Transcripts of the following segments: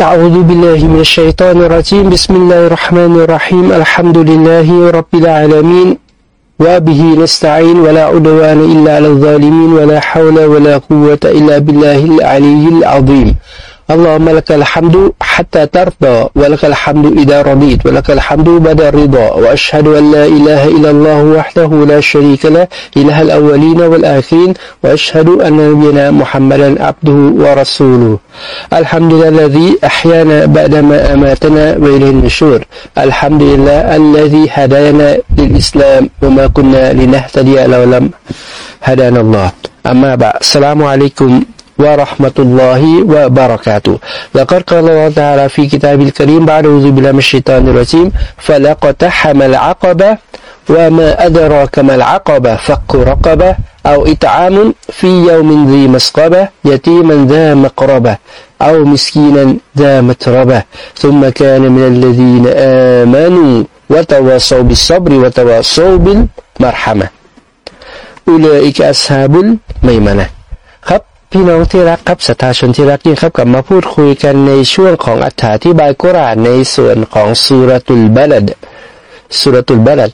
أعوذ بالله من الشيطان الرجيم. بسم الله الرحمن الرحيم. الحمد لله رب العالمين وبه نستعين ولا عدوان إلا على الظالمين ولا حول ولا قوة إلا بالله العلي العظيم. اللهم لك الحمد حتى ترضى ولك الحمد إذا رضيت ولك الحمد بعد الرضا وأشهد أن لا إله إلا الله وحده لا شريك له إله الأولين والآخرين وأشهد أن نبينا محمدا عبده ورسوله. الحمد لله الذي أحيانا بعدما أماتنا وإليه النشور. الحمد لله الذي هدانا للإسلام وما كنا لنهتدي لو لم هدانا الله. أما بعد السلام عليكم ورحمة الله وبركاته. لقد قال الله تعالى في كتاب الكريم بعد أعوذ بالله من الشيطان الرجيم فلقتحم العقبة وما أدراك ما العقبة فك رقبة أو إطعام في يوم ذي مسقبة يتيما ذا مقربة أو مسكينا ذا متربة. ثم كان من الذين آمنوا وتواصوا بالصبر وتواصوا بالمرحمة. أولئك أصحاب الميمنة. พี่น้องที่รักครับศรัทธาชนที่รักยิ่งครับกลับมาพูดคุยกันในช่วงของอัถาธิบายกุรานในส่วนของสุรตุลบาลดสุรตุลบาลด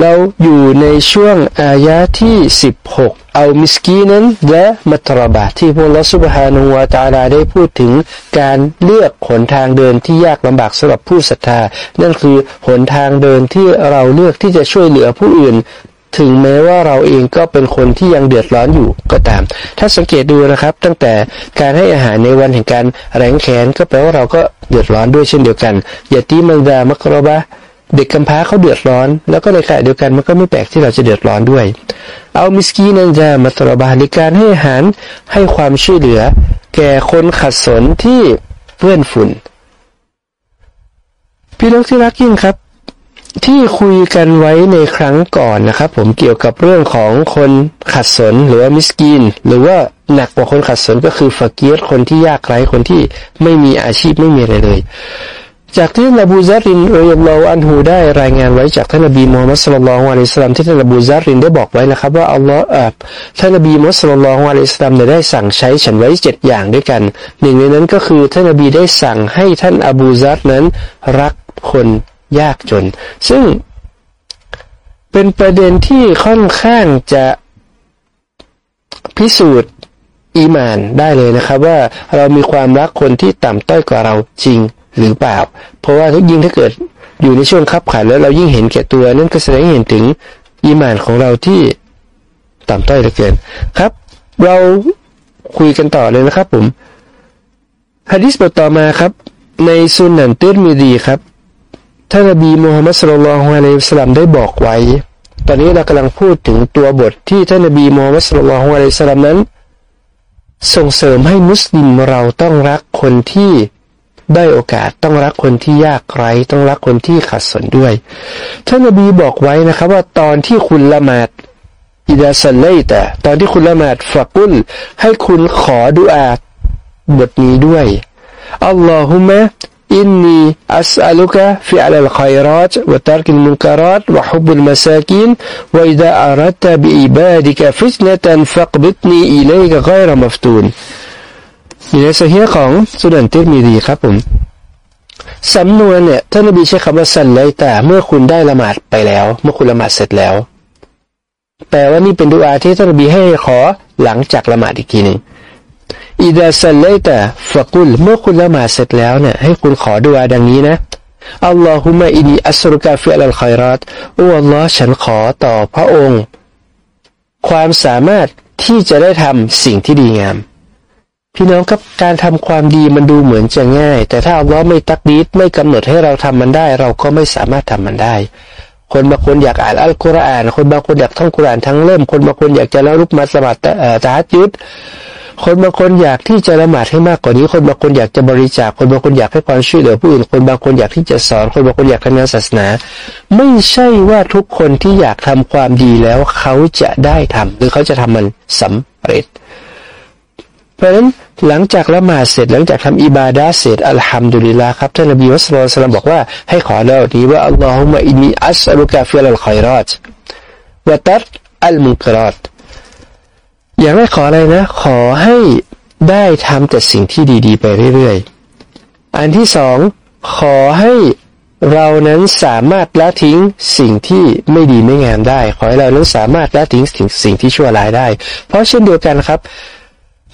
เราอยู่ในช่วงอายะที่ 16 เอามิสกีนั้นและมัตรบาที่พระลอสุบฮานุวาตาลาได้พูดถึงการเลือกหนทางเดินที่ยากลำบากสำหรับผู้ศรัทธา นั่นคือหนทางเดินที่เราเลือกที่จะช่วยเหลือผู้อื่น ถึงแม้ว่าเราเองก็เป็นคนที่ยังเดือดร้อนอยู่ก็ตาม ถ้าสังเกตดูนะครับ ตั้งแต่การให้อาหารในวันแห่งการแรงแขนก็แปลว่าเราก็เดือดร้อนด้วยเช่นเดียวกันอย่าตีมันดามักรบะเด็กกำพร้าเขาเดือดร้อน แล้วก็ในขณะเดียวกันมันก็ไม่แปลกที่เราจะเดือดร้อนด้วย เอามิสกีนันจามัตรบาในการให้อาหารให้ความช่วยเหลือ แก่คนขัดสนที่เพื่อนฝุ่นพี่น้องที่รักยิ่งครับ ที่คุยกันไว้ในครั้งก่อนนะครับ ผมเกี่ยวกับเรื่องของคนขัดสนหรือว่ามิสกีนหรือว่าหนักกว่าคนขัดสนก็คือฟักีรคนที่ยากไร้คนที่ไม่มีอาชีพไม่มีอะไรเลย จากที่นบูซารินรอยลออันฮูได้รายงานไว้จากท่านนบีมูฮัมมัดสุลลัลฮุอะลัยฮิสลามที่ท่านนบูซารินได้บอกไว้นะครับว่าอัลลอฮ์อับท่านนบีมูฮัมมัดสุลลัลฮุอะลัยฮิสลามได้สั่งใช้ฉันไว้เจ็ดอย่างด้วยกัน หนึ่งในนั้นก็คือท่านนบีได้สั่งให้ท่านอบูซารนั้นรักคน ยากจน ซึ่งเป็นประเด็นที่ค่อนข้างจะพิสูจน์อีมานได้เลยนะครับ ว่าเรามีความรักคนที่ต่ำต้อยกว่าเราจริงหรือเปล่า เพราะว่าทุกยิ่งถ้าเกิดอยู่ในช่วงคับขันแล้วเรายิ่งเห็นแก่ตัวนั่นก็แสดงเห็นถึงอีมานของเราที่ต่ำต้อยเหลือเกินครับ เราคุยกันต่อเลยนะครับผมฮะดิษบทต่อมาครับ ในซุนนันตือนมีดีครับ ท่านนบีมูฮัมมัดสุลลัลฮุอะลัยฮิสลามได้บอกไว้ ตอนนี้เรากำลังพูดถึงตัวบทที่ท่านนบีมูฮัมมัดสุลลัลฮุอะลัยฮิสลามนั้น ส่งเสริมให้มุสลิมเราต้องรักคนที่ได้โอกาสต้องรักคนที่ยากไร้ต้องรักคนที่ขัดสนด้วย ท่านนบีบอกไว้นะครับว่าตอนที่คุณละหมาดอิดาสันเลแต่ตอนที่คุณละหมาดฝักุลให้คุณขอดุอาบทนี้ด้วยอัลลอฮุมะ إني أسألك فعل الخيرات وترك المنكرات وحب المساكين وإذا أردت بعبادك فتنة فاقبضني إليك غير مفتون อยู่ในสเฮียของสุนันติมีดีครับผมสำนวนเนี่ยท่านนบีใช้คำว่าสันเลยแต่เมื่อคุณได้ละหมาดไปแล้ว เมื่อคุณละหมาดเสร็จแล้วแปลว่านี่เป็นดุอาที่ท่านนบีให้ขอหลังจากละหมาดอีกทีหนึ่ง إذا صليت فقل เมื่อคุณละหมาดเสร็จแล้วเนี่ยให้คุณขอดุอาดังนี้นะ اللهم إني أسألك فعل الخيرات โอ้อัลลอฮ์ฉันขอต่อพระองค์ ความสามารถที่จะได้ทำสิ่งที่ดีงาม พี่น้องครับการทำความดีมันดูเหมือนจะง่าย แต่ถ้าอัลลอฮ์ไม่ตักดีรไม่กำหนดให้เราทำมันได้ เราก็ไม่สามารถทำมันได้ คนบางคนอยากอ่านอัลกุรอาน คนบางคนอยากท่องกุรอานทั้งเล่ม คนบางคนอยากจะลุกมาละหมาดตาฮัจญุด คนบางคนอยากที่จะละหมาดให้มากกว่านี้ คนบางคนอยากจะบริจาค คนบางคนอยากให้ความช่วยเหลือผู้อื่น คนบางคนอยากที่จะสอน คนบางคนอยากทำงานศาสนา ไม่ใช่ว่าทุกคนที่อยากทำความดีแล้วเขาจะได้ทำหรือเขาจะทำมันสำเร็จ เพราะฉะนั้นหลังจากละหมาดเสร็จหลังจากทำอิบาดาเสร็จอัลฮัมดุลิลลาครับท่านนบีมุสลิมบอกว่าให้ขอเล่าดีว่า اللهم إني أسألك فعل الخيراتวะตัดอัลมุกรอด อย่างแรกขออะไรนะ ขอให้ได้ทำแต่สิ่งที่ดีๆ ไปเรื่อยๆ อันที่สองขอให้เรานั้นสามารถละทิ้งสิ่งที่ไม่ดีไม่งามได้ ขอให้เรานั้นสามารถละทิ้งสิ่งสิ่งที่ชั่วร้ายได้ เพราะเช่นเดียวกันครับ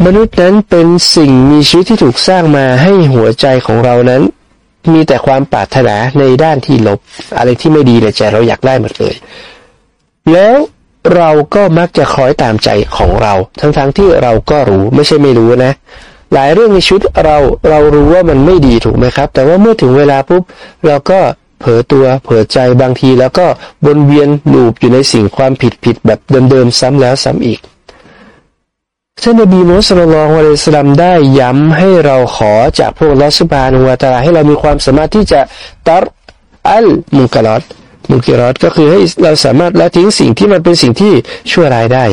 มนุษย์นั้นเป็นสิ่งมีชีวิตที่ถูกสร้างมาให้หัวใจของเรานั้น มีแต่ความปรารถนาในด้านที่ลบ อะไรที่ไม่ดีในใจเราอยากได้หมดเลย แล้ว เราก็มักจะคล้อยตามใจของเรา ทั้งๆทที่เราก็รู้ไม่ใช่ไม่รู้นะ หลายเรื่องในชุดเราเรารู้ว่ามันไม่ดีถูกไหมครับ แต่ว่าเมื่อถึงเวลาปุ๊บเราก็เผลอตัวเผลอใจบางทีแล้วก็วนเวียนลูปอยู่ในสิ่งความผิดผิดแบบเดิมๆซ้ำแล้วซ้ำอีกท่านนบีมุสลิมอะลัยสลัมได้ย้ำให้เราขอจากพวกลอสุบานุวาตาให้เรามีความสามารถที่จะตัดอัลมุกลอด มุกิรอดก็คือให้เราสามารถละทิ้งสิ่งที่มันเป็นสิ่งที่ชั่วร้ายได้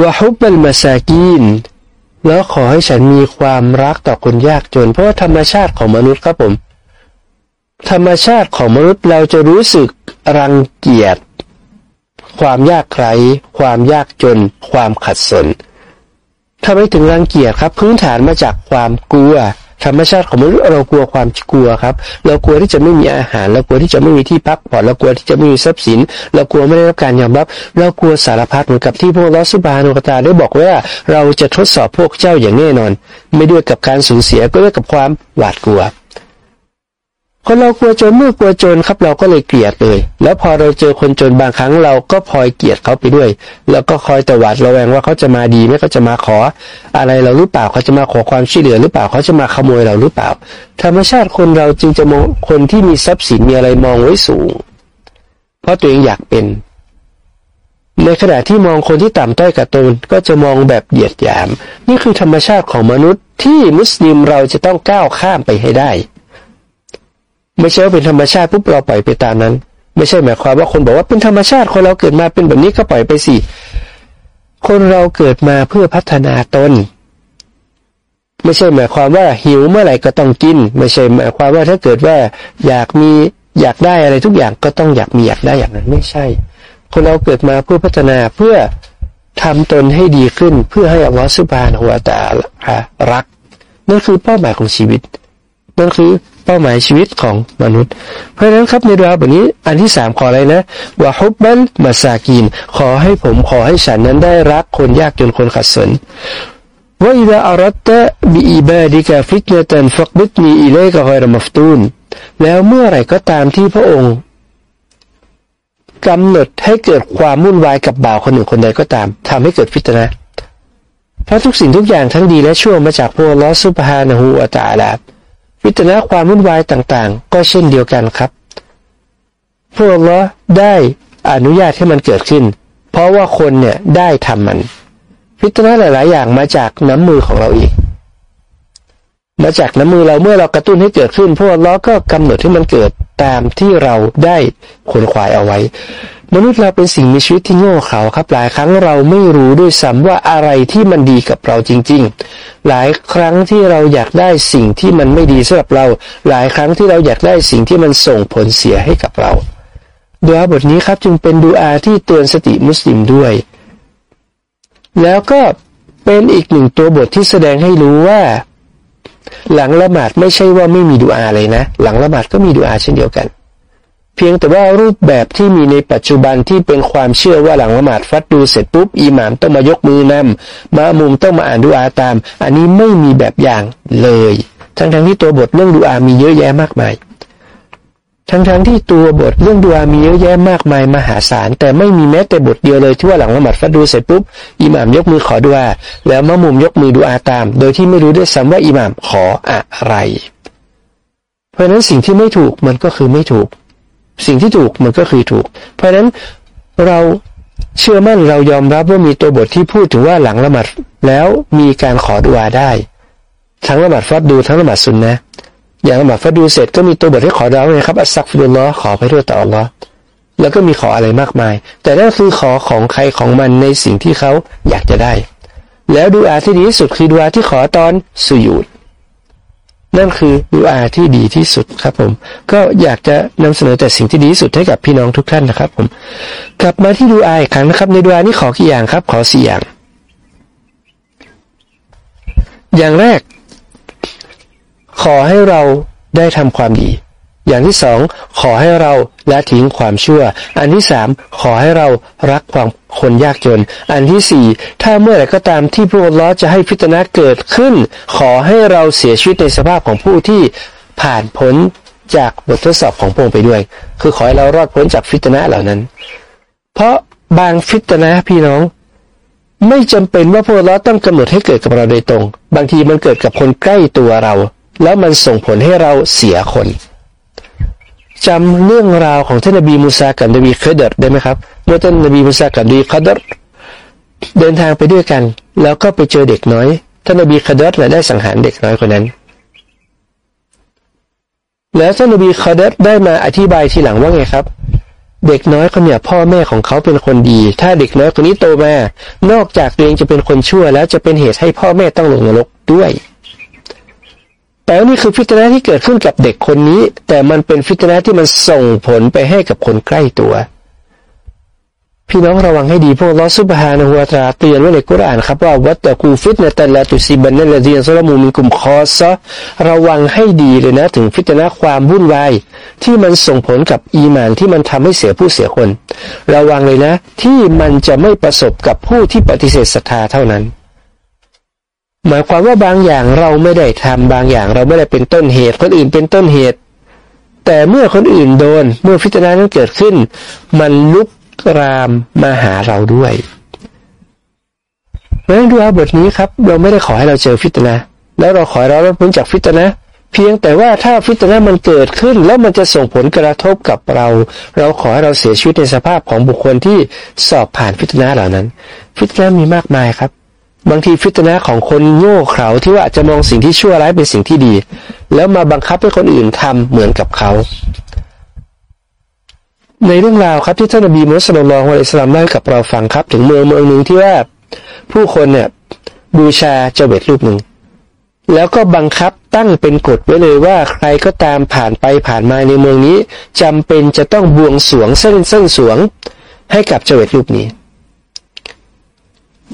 วะฮุบบัลมาซากีนแล้วขอให้ฉันมีความรักต่อคนยากจน เพราะธรรมชาติของมนุษย์ครับผม ธรรมชาติของมนุษย์เราจะรู้สึกรังเกียจ ความยากไร้ความยากจน ความขัดสนทำไมถึงรังเกียจครับ พื้นฐานมาจากความกลัว ธรรมชาติของมนุษย์เรากลัวความกลัวครับ เรากลัวที่จะไม่มีอาหารเรากลัวที่จะไม่มีที่พักผ่อนเรากลัวที่จะไม่มีทรัพย์สิน เรากลัวไม่ได้รับการยอมรับ เรากลัวสารพัดเหมือนกับที่พวกลอสุบานุกตาได้บอกว่าเราจะทดสอบพวกเจ้าอย่างแน่นอน ไม่ด้วยกับการสูญเสียก็ด้วยกับความหวาดกลัว คนเรากลัวจนเมื่อกลัวจนครับเราก็เลยเกลียดเลย แล้วพอเราเจอคนจนบางครั้งเราก็พลอยเกลียดเขาไปด้วย แล้วก็คอยตวาดระแวงว่าเขาจะมาดีไหมเขาจะมาขอ อะไรเราหรือเปล่าเขาจะมาขอความช่วยเหลือหรือเปล่าเขาจะมาขโมยเราหรือเปล่า ธรรมชาติคนเราจึงจะมองคนที่มีทรัพย์สินมีอะไรมองไว้สูง เพราะตัวเองอยากเป็น ในขณะที่มองคนที่ต่ำต้อยกับตนก็จะมองแบบเหยียดหยาม นี่คือธรรมชาติของมนุษย์ที่มุสลิมเราจะต้องก้าวข้ามไปให้ได้ ไม่ใช่ว่าเป็นธรรมชาติปุ๊บเราปล่อยไปตามนั้น ไม่ใช่หมายความว่าคนบอกว่าเป็นธรรมชาติคนเราเกิดมาเป็นแบบนี้ก็ปล่อยไปสิคนเราเกิดมาเพื่อพัฒนาตน ไม่ใช่หมายความว่าหิวเมื่อไหร่ก็ต้องกิน ไม่ใช่หมายความว่าถ้าเกิดว่าอยากมีอยากได้อะไรทุกอย่างก็ต้องอยากมีอยากได้อย่างนั้นไม่ใช่ คนเราเกิดมาเพื่อพัฒนาเพื่อทำตนให้ดีขึ้นเพื่อให้อัลลอฮฺสุบานหัวตารัก นั่นคือเป้าหมายของชีวิต นั่นคือ เป้าหมายชีวิตของมนุษย์ เพราะฉะนั้นครับในดุอาบทนี้อันที่สามขออะไรนะว่า حب المساكين ขอให้ผมขอให้ฉันนั้นได้รักคนยากจนคนขัดสนوإذا أردت بعبادك فتنة فاقبضني إليك غير مفتون แล้วเมื่อไหร่ก็ตามที่พระองค์กำหนดให้เกิดความวุ่นวายกับบ่าวคนหนึ่งคนใดก็ตามทำให้เกิดฟิตนะเพราะทุกสิ่งทุกอย่างทั้งดีและชั่วมาจากพระลอสุภานะฮูอัตาลา วิตนะความวุ่นวายต่างๆ ก็เช่นเดียวกันครับ พวกเราได้อนุญาตให้มันเกิดขึ้น เพราะว่าคนเนี่ยได้ทำมันพิจารณาหลาย ๆ อย่างมาจากน้ำมือของเราเอีกมาจากน้ำมือเราเมื่อเรากระตุ้นให้เกิดขึ้น พวกเราก็กำหนดให้มันเกิดตามที่เราได้ขนควายเอาไว้ มนุษย์เราเป็นสิ่งมีชีวิตที่โง่เขลาครับ หลายครั้งเราไม่รู้ด้วยซ้ำว่าอะไรที่มันดีกับเราจริง ๆ หลายครั้งที่เราอยากได้สิ่งที่มันไม่ดีสำหรับเรา หลายครั้งที่เราอยากได้สิ่งที่มันส่งผลเสียให้กับเราดูอาบทนี้ครับจึงเป็นดูอาที่เตือนสติมุสลิมด้วย แล้วก็เป็นอีกหนึ่งตัวบทที่แสดงให้รู้ว่า หลังละหมาดไม่ใช่ว่าไม่มีดูอาเลยนะ หลังละหมาดก็มีดูอาเช่นเดียวกัน เพียงแต่ว่ารูปแบบที่มีในปัจจุบันที่เป็นความเชื่อว่าหลังละหมาดฟัดดูเสร็จปุ๊บอิหมามต้องมายกมือนำมามุมต้องมาอ่านดูอาตาม อันนี้ไม่มีแบบอย่างเลย ทั้งทั้งที่ตัวบทเรื่องดูอามีเยอะแยะมากมาย ทั้งทั้งที่ตัวบทเรื่องดูอามีเยอะแยะมากมายมหาศาลแต่ไม่มีแม้แต่บทเดียวเลยที่ว่าหลังละหมาดฟัดดูเสร็จปุ๊บอิหมามยกมือขอดูอาแล้วมามุมยกมือดูอาตาม โดยที่ไม่รู้ด้วยซ้ำว่าอิหมามขออะไร เพราะนั้นสิ่งที่ไม่ถูกมันก็คือไม่ถูก สิ่งที่ถูกมันก็คือถูก เพราะฉะนั้นเราเชื่อมั่นเรายอมรับว่ามีตัวบทที่พูดถึงว่าหลังละหมาดแล้วมีการขอดุอาได้ ทั้งละหมาดฟัดดูทั้งละหมาดซุนนะอย่างละหมาดฟัดดูเสร็จก็มีตัวบทให้ขอดุอาไงครับอัสซักฟิดุลลอขอไปด้วยต่อลอแล้วก็มีขออะไรมากมาย แต่นั่นคือขอของใครของมันในสิ่งที่เขาอยากจะได้ แล้วดูอาที่ดีที่สุดคือดูอาที่ขอตอนสุยุด นั่นคือดูอาที่ดีที่สุดครับผม ก็อยากจะนำเสนอแต่สิ่งที่ดีที่สุดให้กับพี่น้องทุกท่านนะครับผม กลับมาที่ดูอาอีกครั้งนะครับ ในดูอานี้ขอกี่อย่างครับ ขอสี่อย่าง อย่างแรก ขอให้เราได้ทำความดี อย่างที่สองขอให้เราละทิ้งความชั่ว อันที่สามขอให้เรารักความคนยากจน อันที่สี่ถ้าเมื่อไหร่ก็ตามที่พระองค์ล้อจะให้ฟิตนะเกิดขึ้น ขอให้เราเสียชีวิตในสภาพของผู้ที่ผ่านพ้นจากบททดสอบของพระองค์ไปด้วย คือขอให้เรารอดพ้นจากฟิตนะเหล่านั้น เพราะบางฟิตนะพี่น้อง ไม่จำเป็นว่าพระองค์ต้องกำหนดให้เกิดกับเราโดยตรง บางทีมันเกิดกับคนใกล้ตัวเรา แล้วมันส่งผลให้เราเสียคน จำเรื่องราวของท่านนบีมูซากับนบีเคเดร์ได้ไหมครับเมื่อท่านนบีมูซากับนบีเคเดร์เดินทางไปด้วยกัน แล้วก็ไปเจอเด็กน้อยท่านนบีเคเดร์ได้สังหารเด็กน้อยคนนั้น แล้วท่านนบีเคเดร์ได้มาอธิบายทีหลังว่าไงครับ เด็กน้อยคนเนี่ยพ่อแม่ของเขาเป็นคนดี ถ้าเด็กน้อยคนนี้โตมานอกจากตัวเองจะเป็นคนชั่วแล้วจะเป็นเหตุให้พ่อแม่ต้องลงนรกด้วย แต่นี่คือฟิตนะที่เกิดขึ้นกับเด็กคนนี้ แต่มันเป็นฟิตนะที่มันส่งผลไปให้กับคนใกล้ตัว พี่น้องระวังให้ดีพวกลอสุบฮานะฮัวตาเตือนไว้ในกุรอานครับว่าวัตตะกูฟิตนะแต่ละตุซิบันนั่นละดีนซลมูมินกุมคอซะระวังให้ดีเลยนะ ถึงฟิตนะความวุ่นวายที่มันส่งผลกับอีมานที่มันทำให้เสียผู้เสียคน ระวังเลยนะ ที่มันจะไม่ประสบกับผู้ที่ปฏิเสธศรัทธาเท่านั้น หมายความว่าบางอย่างเราไม่ได้ทำบางอย่างเราไม่ได้เป็นต้นเหตุ คนอื่นเป็นต้นเหตุ แต่เมื่อคนอื่นโดน เมื่อฟิตนานั้นเกิดขึ้น มันลุกรามมาหาเราด้วยเพราะนั้นดูอาบทนี้ครับ เราไม่ได้ขอให้เราเจอฟิตนาแล้วเราขอให้เราพ้นจากฟิตนาเพียงแต่ว่าถ้าฟิตนามันเกิดขึ้น แล้วมันจะส่งผลกระทบกับเรา เราขอให้เราเสียชีวิตในสภาพของบุคคลที่สอบผ่านฟิตนาเหล่านั้น ฟิตนามีมากมายครับ บางทีฟิตนะของคนโง่เขลาที่ว่าจะมองสิ่งที่ชั่วร้ายเป็นสิ่งที่ดี แล้วมาบังคับให้คนอื่นทำเหมือนกับเขา ในเรื่องราวครับที่ท่านอบีมุสลิมลองอะลัยสลามเล่ากับเราฟังครับ ถึงเมืองเมืองหนึ่งที่ว่าผู้คนเนี่ยบูชาเจเวตรูปหนึ่งแล้วก็บังคับตั้งเป็นกฎไว้เลยว่าใครก็ตามผ่านไปผ่านมาในเมืองนี้จำเป็นจะต้องบวงสวงเส้นเส้นสวงให้กับเจเวตรูปนี้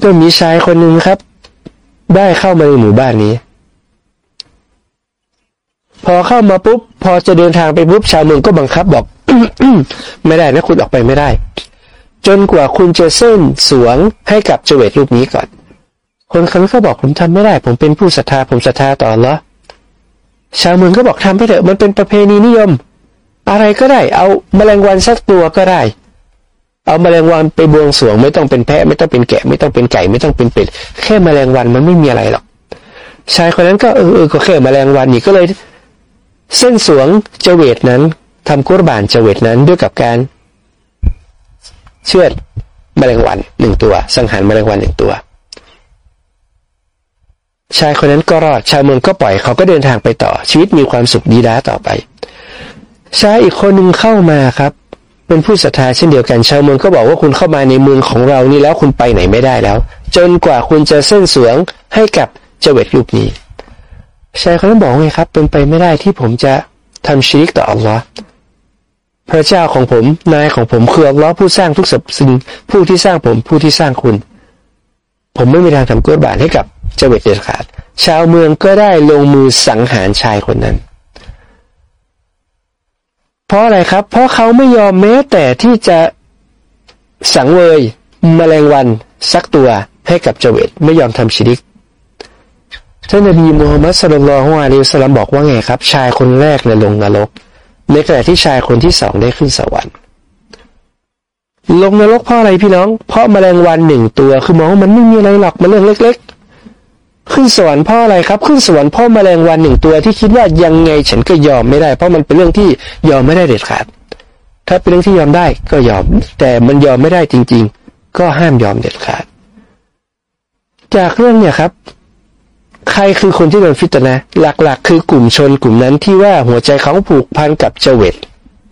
ก็มีชายคนหนึ่งครับ ได้เข้ามาในหมู่บ้านนี้ พอเข้ามาปุ๊บ พอจะเดินทางไปปุ๊บชาวเมืองก็บังคับบอกไม่ได้นะคุณออกไปไม่ได้ จนกว่าคุณจะเส้นสวงให้กับเจเวตรูปนี้ก่อน คนคนก็บอกผมทำไม่ได้ ผมเป็นผู้ศรัทธาผมศรัทธาต่อละชาวเมืองก็บอกทำไปเถอะมันเป็นประเพณีนิยม อะไรก็ได้ เอาแมลงวันสักตัวก็ได้ เอาแมลงวันไปบวงสรวงไม่ต้องเป็นแพะไม่ต้องเป็นแกะ ไม่ต้องเป็นไก่ไม่ต้องเป็นเป็ดแค่แมลงวันมันไม่มีอะไรหรอกชายคนนั้นก็เออก็แค่แมลงวันนี่ก็เลย เส้นสวงเจเวตนั้นทำกุรบานเจเวตนั้นด้วยกับการ เชือดแมลงวันหนึ่งตัว สังหารแมลงวันหนึ่งตัว ชายคนนั้นก็รอดชาวเมืองก็ปล่อยเขาก็เดินทางไปต่อชีวิตมีความสุขดีด้าต่อไปชายอีกคนหนึ่งเข้ามาครับ เป็นผู้ศรัทธาเช่นเดียวกันชาวเมืองก็บอกว่าคุณเข้ามาในเมืองของเรานี่แล้วคุณไปไหนไม่ได้แล้ว จนกว่าคุณจะเส้นเสวงให้กับเจเวตรูปนี้ชายคนนั้นบอกไงครับ เป็นไปไม่ได้ที่ผมจะทำชีริกต่ออัลลอฮ์พระเจ้าของผมนายของผมคืออัลลอฮ์ผู้สร้างทุกสิ่งผู้ที่สร้างผมผู้ที่สร้างคุณ ผมไม่มีทางทำกุศบาตให้กับเจเวตเด็ดขาด ชาวเมืองก็ได้ลงมือสังหารชายคนนั้น เพราะอะไรครับ เพราะเขาไม่ยอมแม้แต่ที่จะสังเวยมแมลงวันสักตัวให้กับเจวิตไม่ยอมทำชิริก ท่านนบีมูฮัมมัดสุลลัลฮวาลิสลามบอกว่าไงครับ ชายคนแรกในลงนรก ในขณะที่ชายคนที่สองได้ขึ้นสวรรค์ ลงนรกเพราะอะไรพี่น้อง เพราะมแมลงวันหนึ่งตัวคือมองว่ามันไม่มีอะไรหรอกมันเรื่องเล็ก ขึ้นสวรรค์พ่ออะไรครับ ขึ้นสวรรค์พ่อแมลงวันหนึ่งตัวที่คิดว่ายังไงฉันก็ยอมไม่ได้ เพราะมันเป็นเรื่องที่ยอมไม่ได้เด็ดขาด ถ้าเป็นเรื่องที่ยอมได้ก็ยอม แต่มันยอมไม่ได้จริง ๆ ก็ห้ามยอมเด็ดขาด จากเรื่องเนี่ยครับ ใครคือคนที่โดนฟิตนะ หลักๆ คือกลุ่มชนกลุ่มนั้นที่ว่าหัวใจเขาผูกพันกับเจเวต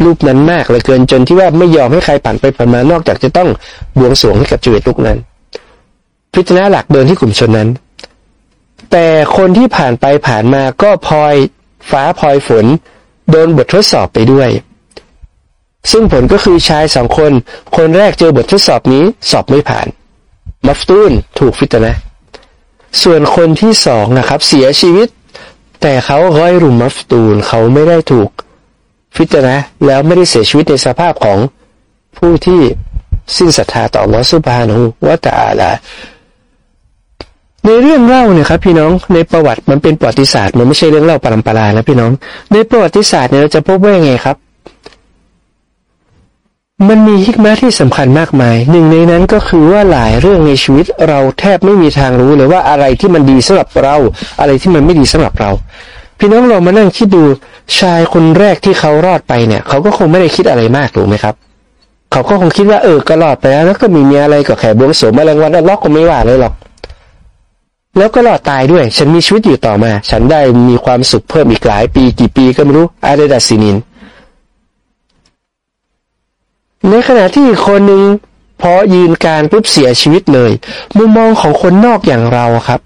รูปนั้นมากเลยเกินจนที่ว่าไม่ยอมให้ใครผ่านไปผ่านมานอกจากจะต้องบวงสรวงให้กับเจเวตลูกนั้นฟิตนะหลักเดินที่กลุ่มชนนั้น แต่คนที่ผ่านไปผ่านมาก็พลอยฟ้าพลอยฝน โดนบททดสอบไปด้วย ซึ่งผลก็คือชายสองคน คนแรกเจอบททดสอบนี้สอบไม่ผ่าน มัฟตูนถูกฟิตนะ ส่วนคนที่สองนะครับเสียชีวิต แต่เขาร้อยรุมมัฟตูนเขาไม่ได้ถูกฟิตนะแล้วไม่ได้เสียชีวิตในสภาพของผู้ที่สิ้นศรัทธาต่อลอสุบฮานูวะตาลา ในเรื่องเล่าเนี่ยครับพี่น้องในประวัติมันเป็นประวัติศาสตร์มันไม่ใช่เรื่องเล่าปรำปรานะพี่น้อง ในประวัติศาสตร์เนี่ยเราจะพบว่าไงครับ มันมีฮิกมาที่สำคัญมากมาย หนึ่งในนั้นก็คือว่าหลายเรื่องในชีวิตเราแทบไม่มีทางรู้เลยว่าอะไรที่มันดีสำหรับเรา อะไรที่มันไม่ดีสำหรับเรา พี่น้องเรามานั่งคิดดูชายคนแรกที่เขารอดไปเนี่ย เขาก็คงไม่ได้คิดอะไรมากถูกไหมครับเขาก็คงคิดว่าเออก็รอดไปแล้วแล้วก็มีเมีอะไรกับแขกบวงสวงมาแรงวันล็อกก็ไม่ว่าเลยหรอก แล้วก็รอดตายด้วย ฉันมีชีวิตอยู่ต่อมา ฉันได้มีความสุขเพิ่มอีกหลายปีกี่ปีก็ไม่รู้อาเดดัสซินิน ในขณะที่คนหนึ่งพอยืนการปุ๊บเสียชีวิตเลย มุมมองของคนนอกอย่างเราครับ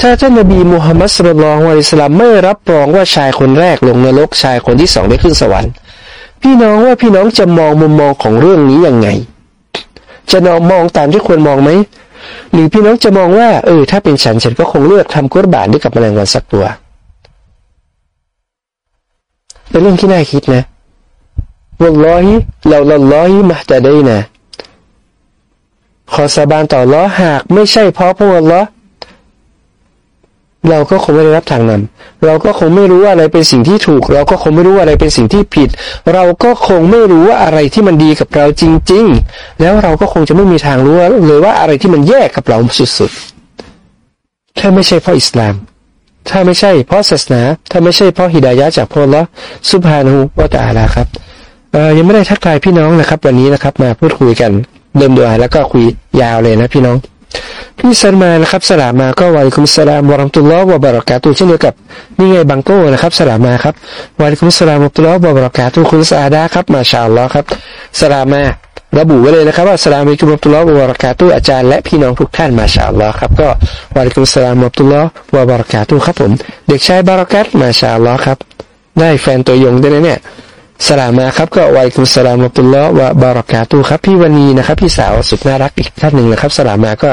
ถ้าท่านนบีมูฮัมมัดสุลลัลฮวาอิสลามไม่รับรองว่าชายคนแรกลงนรกชายคนที่สองได้ขึ้นสวรรค์ พี่น้องว่าพี่น้องจะมองมุมมองของเรื่องนี้ยังไง จะนอมองตามที่ควรมองไหม หรือพี่น้องจะมองว่า เออ ถ้าเป็นฉันฉันก็คงเลือกทำกุรบานด้วยกับแมลงวันสักตัวเป็นเรื่องที่น่าคิดนะวัลลอฮิเราลลอฮิมาจะได้นะขอสาบานต่อล้อหากไม่ใช่เพราะพระองค์ล้อ เราก็คงไม่ได้รับทางนำเราก็คงไม่รู้ว่าอะไรเป็นสิ่งที่ถูก เราก็คงไม่รู้ว่าอะไรเป็นสิ่งที่ผิด เราก็คงไม่รู้ว่าอะไรที่มันดีกับเราจริง ๆ แล้วเราก็คงจะไม่มีทางรู้เลยว่าอะไรที่มันแย่กับเราสุดๆ ถ้าไม่ใช่เพราะอิสลาม ถ้าไม่ใช่เพราะศาสนา ถ้าไม่ใช่เพราะฮิดายะจากพระละสุภานูวะตาลาครับเออยังไม่ได้ทักทายพี่น้องนะครับ วันนี้นะครับ มาพูดคุยกันเดิมด้วแล้วก็คุยยาวเลยนะพี่น้อง พี่สันมานะครับสลามมาก็วาลิคุมสลามวะรัมตุลลอฮ์วะบารักาตุเช่นเดียวกับนี่ไงบังโก้นะครับสลามมาครับวาลิคุมสลามวะรัมตุลลอฮ์วะบารักาตุคุณสอาดาครับมาชาอัลลอฮ์ครับสลามมาระบุไว้เลยนะครับว่าสลามอะลัยกุมตุลลอฮ์วะบารักาตุอาจารย์และพี่น้องทุกท่านมาชาอัลลอฮ์ครับก็وعليكم السلام ورحمة الله وبركاته ครับผม เด็กชายบารักัตما شاء الله ครับ ได้แฟนตัวยงด้วยนะเนี่ย สลามมาครับก็ وعليكم السلام ورحمة الله وبركاته ครับพี่วันีนะครับ พี่สาวสุดน่ารักอีกท่านหนึ่งนะครับ สลามมาก็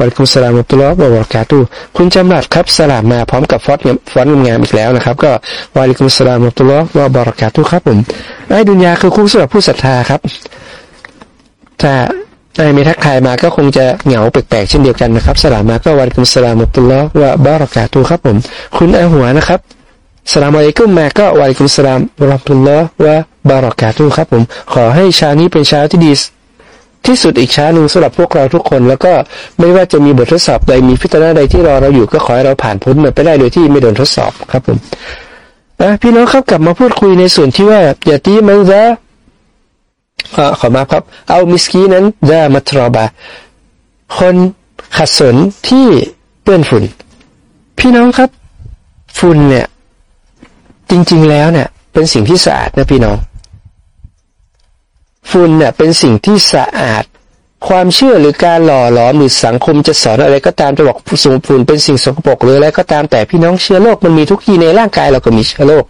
وعليكم السلام ورحمة الله وبركاته คุณจำรัดครับสลามมาพร้อมกับฟอนต์ฟอนต์งามอีกแล้วนะครับ ก็ وعليكم السلام ورحمة الله وبركاته ครับผมไอ้ดุนยาคือคุกสำหรับผู้ศรัทธาครับถ้าไอ้ไม่ทักทายมาก็คงจะเหงาแปลกๆเช่นเดียวกันนะครับ สลามมาก็วัยคุณสลามอัตุลลอฮ์วะบารักาตูครับผม คุณอาหัวนะครับ สลามอะลัยกุมมาก็วาลิกุมสลามรอมตุลลอฮ์วะบารอกาตุครับผมขอให้เช้านี้เป็นเช้าที่ดีที่สุดอีกเช้าหนึ่งสำหรับพวกเราทุกคน แล้วก็ไม่ว่าจะมีบททดสอบใดมีพิจารณาใดที่รอเราอยู่ก็ขอให้เราผ่านพ้นมันไปได้โดยที่ไม่โดนทดสอบครับผมนะพี่น้องครับกลับมาพูดคุยในส่วนที่ว่าอย่าตีมันซะขอมาครับ เอามิสกีนั้นดามัตรอบาคนขัดสนที่เปื้อนฝุ่น พี่น้องครับ ฝุ่นเนี่ย จริงๆแล้วเนี่ยเป็นสิ่งที่สะอาดนะพี่น้อง ฝุ่นเนี่ยเป็นสิ่งที่สะอาด ความเชื่อหรือการหล่อหลอมหรือสังคมจะสอนอะไรก็ตามจะบอกสูงฝุ่นเป็นสิ่งสกปรกหรืออะไรก็ตามแต่พี่น้องเชื้อโรคมันมีทุกที่ในร่างกายเราก็มีเชื้อโรค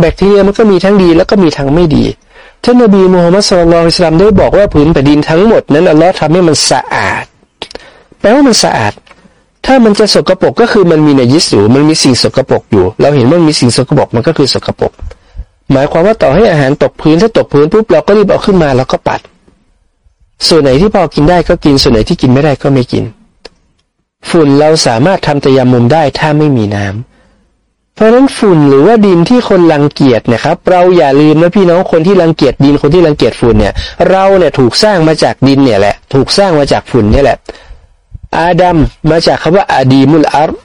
แบคทีเรียมันก็มีทั้งดีแล้วก็มีทั้งไม่ดีท่านนบีมูฮัมมัดสุลลัลอิสลามได้บอกว่าผืนแผ่นดินทั้งหมดนั้นอัลลอฮ์ทำให้มันสะอาด แปลว่ามันสะอาด ถ้ามันจะสกรปรกก็คือมันมีในยิสูมันมีสิ่งสกรปรกอยู่ เราเห็นว่ามีสิ่งสกปรกมันก็คือสกรปรกหมายความว่าต่อให้อาหารตกพื้นถ้าตกพื้นปุ๊บเราก็รีบเอาขึ้นมาแล้วก็ปัด ส่วนไหนที่พอกินได้ก็กินส่วนไหนที่กินไม่ได้ก็ไม่กิน ฝุ่นเราสามารถทำตยามุมได้ถ้าไม่มีน้ำเพราะฉะนั้นฝุ่นหรือว่าดินที่คนรังเกียจนะครับ เราอย่าลืมนะพี่น้องคนที่รังเกียจดินคนที่รังเกียจฝุ่นเนี่ย เราเนี่ยถูกสร้างมาจากดินเนี่ยแหละ ถูกสร้างมาจากฝุ่นเนี่ยแหละ อาดัมมาจากคำว่าอาดีมุลอาร์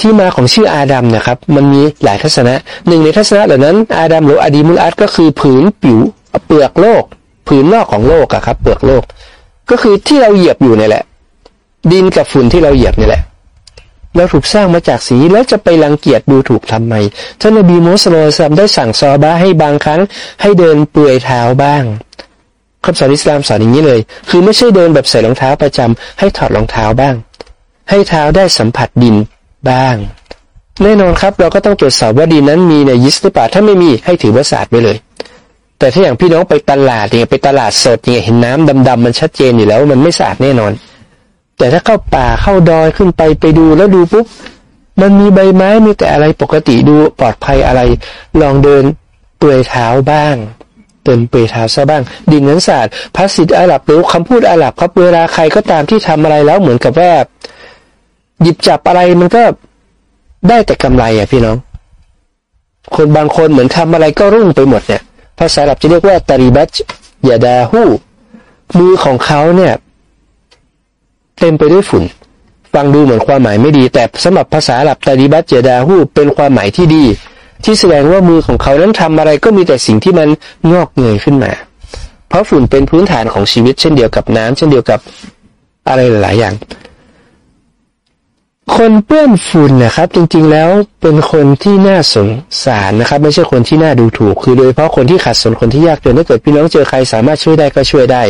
ที่มาของชื่ออาดัมนะครับ มันมีหลายทัศนะหนึ่งในทัศนะเหล่านั้น อาดัมหรืออาดีมุลอาร์ก็คือผืนผิวเปลือกโลก ผืนนอกของโลกอะครับ เปลือกโลก ก็คือที่เราเหยียบอยู่นี่แหละ ดินกับฝุ่นที่เราเหยียบนี่แหละเราถูกสร้างมาจากสีแล้วจะไปรังเกียจดูถูกทำไมท่านนบีมูสลิมได้สั่งซอบาให้บางครั้งให้เดินเปลือยเท้าบ้าง คำสอนอิสลามสอนอย่างนี้เลย คือไม่ใช่เดินแบบใส่รองเท้าประจำให้ถอดรองเท้าบ้าง ให้เท้าได้สัมผัสดินบ้าง แน่นอนครับเราก็ต้องตรวจสอบว่าดินนั้นมีในยิสหรือเปล่าถ้าไม่มีให้ถือว่าสะอาดไปเลย แต่ถ้าอย่างพี่น้องไปตลาดเนี่ยไปตลาดสดเนี่ยเห็นน้ำดำๆมันชัดเจนอยู่แล้วมันไม่สะอาดแน่นอน แต่ถ้าเข้าป่าเข้าดอยขึ้นไปไปดูแล้วดูปุ๊บมันมีใบไม้มีแต่อะไรปกติดูปลอดภัยอะไร ลองเดินเปลือยเท้าบ้าง เดินเปลือยเท้าซะบ้าง ดินนั้นศาสตร์ภาษิตอาหรับหรือคำพูดอาหรับครับ เวลาใครก็ตามที่ทำอะไรแล้วเหมือนกับว่า หยิบจับอะไรมันก็ได้แต่กำไรอะพี่น้อง คนบางคนเหมือนทำอะไรก็รุ่งไปหมดเนี่ย ภาษาอาหรับจะเรียกว่าตาริบัตยาดาหูมือของเขาเนี่ย เต็มไปด้วยฝุ่น ฟังดูเหมือนความหมายไม่ดี แต่สำหรับภาษาอาหรับตาริบัตยาดาหูเป็นความหมายที่ดี ที่แสดงว่ามือของเขานั้นทำอะไรก็มีแต่สิ่งที่มันงอกเงยขึ้นมา เพราะฝุ่นเป็นพื้นฐานของชีวิตเช่นเดียวกับน้ำเช่นเดียวกับอะไรหลาย ๆ อย่าง คนเปื้อนฝุ่นนะครับ จริง ๆ แล้วเป็นคนที่น่าสงสารนะครับ ไม่ใช่คนที่น่าดูถูก คือโดยเฉพาะคนที่ขัดสนคนที่ยากจนถ้าเกิดพี่น้องเจอใครสามารถช่วยได้ก็ช่วยได้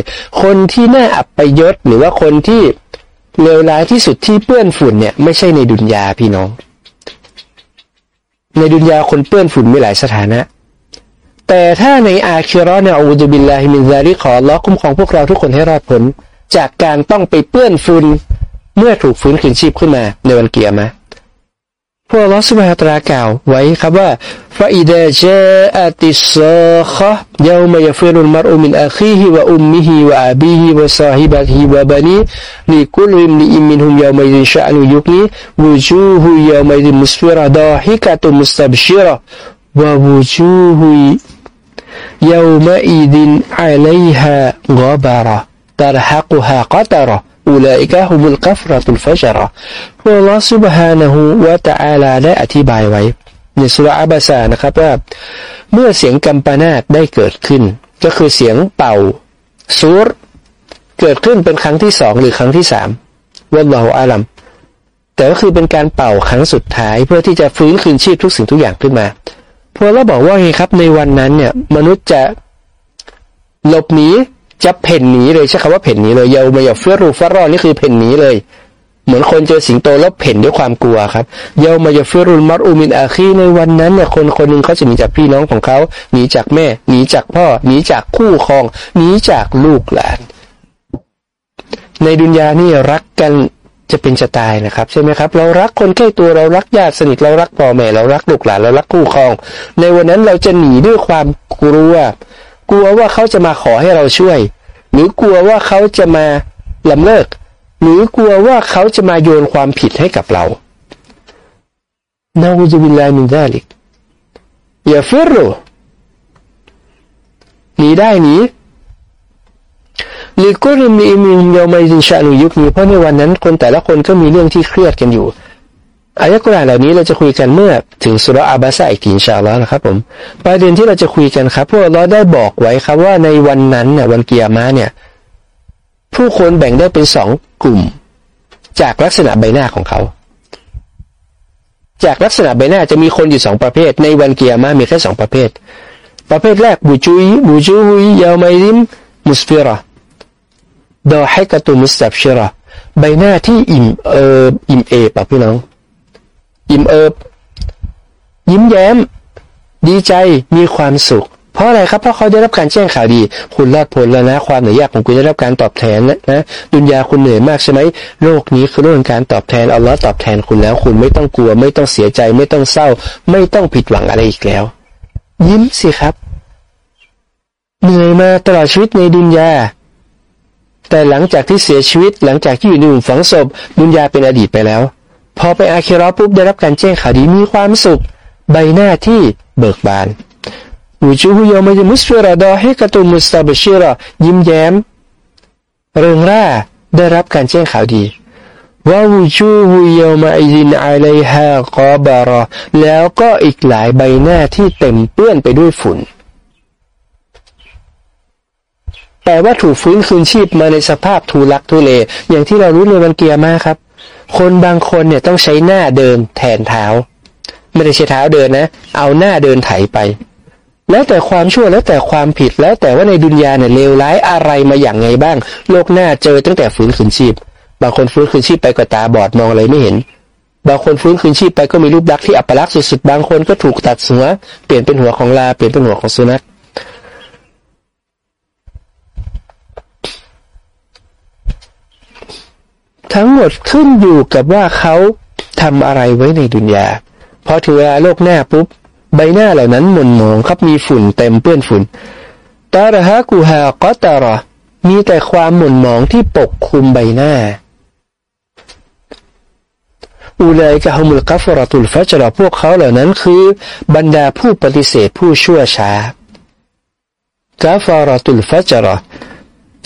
คนที่น่าอับไปยศหรือว่าคนที่เลวร้ายที่สุดที่เปื้อนฝุ่นเนี่ย ไม่ใช่ในดุนยาพี่น้อง ในดุนยาคนเปื้อนฝุ่นมีหลายสถานะ แต่ถ้าในอาคิเราะฮ์ نعوذ بالله من ذلك ขออัลลอฮ์คุ้มครองพวกเราทุกคนให้รอดพ้นจากการต้องไปเปื้อนฝุ่นเมื่อถูกฟื้นคืนชีพขึ้นมาในวันกิยามะฮ์ พระองค์อัลลอฮ์ سبحانه وتعالى กล่าวไว้ครับว่า فإذا جاءت الصاخة يوم يفر المرء من أخيه وأمه وأبيه وصاحبته وبنيه لكل امرئ منهم يومئذ شأن يغنيه وجوه يومئذ مسفرة ضاحكة مستبشرة ووجوه يومئذ عليها غبرة ترهقها قترة อุลอสุบฮานะฮูวะตะอาลาได้อธิบายไว้ในสุรอาบาซานะครับว่า เมื่อเสียงกัมปนาตได้เกิดขึ้น ก็คือเสียงเป่าซูรเกิดขึ้นเป็นครั้งที่สองหรือครั้งที่สามวันลอฮอาลัมแต่ก็คือเป็นการเป่าครั้งสุดท้ายเพื่อที่จะฟื้นคืนชีพทุกสิ่งทุกอย่างขึ้นมาพอเราบอกว่าไงครับในวันนั้นเนี่ย มนุษย์จะหลบหนี จะเพ่นหนีเลยใช้คำว่าเพ่นหนีเลยเยาวมาอย่าเฟื่อรูฟรอนี่คือเพ่นหนีเลย เหมือนคนเจอสิงโตแล้วเพ่นด้วยความกลัวครับเยาวมาอย่าเฟื่อรุนมัดอูมินอาคีในวันนั้นเนี่ยคนคนหนึ่งเขาจะหนีจากพี่น้องของเขาหนีจากแม่หนีจากพ่อหนีจากคู่ครองหนีจากลูกหลาน ในดุนยานี่รักกันจะเป็นจะตายนะครับใช่ไหมครับ เรารักคนใกล้ตัวเรารักญาติสนิทเรารักพ่อแม่เรารักลูกหลานเรารักคู่ครอง ในวันนั้นเราจะหนีด้วยความกลัว กลัวว่าเขาจะมาขอให้เราช่วย หรือกลัวว่าเขาจะมาลำเลิก หรือกลัวว่าเขาจะมาโยนความผิดให้กับเรานาอูจุบิลลามินซาลิกอย่าฟิรุหนีได้หนีลิกุริมีมินยามาจินชานุยุคนี้เพราะในวันนั้นคนแต่ละคนก็มีเรื่องที่เครียดกันอยู่ อายะกุรานเหล่านี้เราจะคุยกันเมื่อถึงสุรอาบาซาอีกทีอินชาอัลลอฮ์นะครับผมประเด็นที่เราจะคุยกันครับพวกเราได้บอกไว้ครับว่าในวันนั้นเนี่ยวันเกียร์มาเนี่ย ผู้คนแบ่งได้เป็นสองกลุ่ม จากลักษณะใบหน้าของเขา จากลักษณะใบหน้าจะมีคนอยู่สองประเภท ในวันเกียร์มามีแค่สองประเภท ประเภทแรกบูจุยบูจูฮุยยาไมริมมุสฟิระดอให้กตุมุสตับชิระใบหน้าที่อิ่มเอออิ่มเอปะพี่น้อง อิ่มเอิบ ยิ้มแย้ม ดีใจมีความสุข เพราะอะไรครับ เพราะเขาได้รับการแจ้งข่าวดี คุณรอดพ้นแล้วนะ ความเหนื่อยยากของคุณได้รับการตอบแทนนะนะดุนยาคุณเหนื่อยมากใช่ไหมโลกนี้คือเรื่องการตอบแทนอัลลอฮ์ตอบแทนคุณแล้ว คุณไม่ต้องกลัว ไม่ต้องเสียใจ ไม่ต้องเศร้า ไม่ต้องผิดหวังอะไรอีกแล้ว ยิ้มสิครับ เหนื่อยมาตลอดชีวิตในดุนยาแต่หลังจากที่เสียชีวิตหลังจากที่อยู่ในหลุมฝังศพดุนยาเป็นอดีตไปแล้ว พอไปอาคิรอปุ๊บได้รับการแจ้งข่าวดีมีความสุข ใบหน้าที่เบิกบานวูจูฮุยอมยมุสฟิระดอให้กตุมุสตาบชิระยิ้มแย้ม เริงร่าได้รับการแจ้งข่าวดีว่าวูจูฮุยอมาอิดินอาลัยฮากอบารอแล้วก็อีกหลายใบหน้าที่เต็มเปื้อนไปด้วยฝุ่นแต่ว่าถูกฟื้นคืนชีพมาในสภาพทุลักทุเล อย่างที่เรารู้ในวันเกียร์มาครับ คนบางคนเนี่ยต้องใช้หน้าเดินแทนเท้า ไม่ได้ใช้เท้าเดินนะ เอาหน้าเดินไถไป แล้วแต่ความชั่วแล้วแต่ความผิดแล้วแต่ว่าในดุนยาเนี่ยเลวร้ายอะไรมาอย่างไงบ้าง โลกหน้าเจอตั้งแต่ฟื้นคืนชีพ บางคนฟื้นคืนชีพไปก็ตาบอดมองอะไรไม่เห็น บางคนฟื้นคืนชีพไปก็มีรูปลักษณ์ที่อัปลักษณ์สุดๆ บางคนก็ถูกตัดหัวเปลี่ยนเป็นหัวของลาเปลี่ยนเป็นหัวของสุนัข ทั้งหมดขึ้นอยู่กับว่าเขาทำอะไรไว้ในดุนยาพอถึงเวลาโลกหน้าปุ๊บ ใบหน้าเหล่านั้นหม่นหมองครับมีฝุ่นเต็มเปื้อนฝุ่นตาระฮะกูฮากอตาระมีแต่ความหม่นหมองที่ปกคลุมใบหน้าอูเลกะฮุมุลกัฟรตุลฟัจรพวกเขาเหล่านั้นคือ บรรดาผู้ปฏิเสธผู้ชั่วช้ากัฟรตุลฟัจร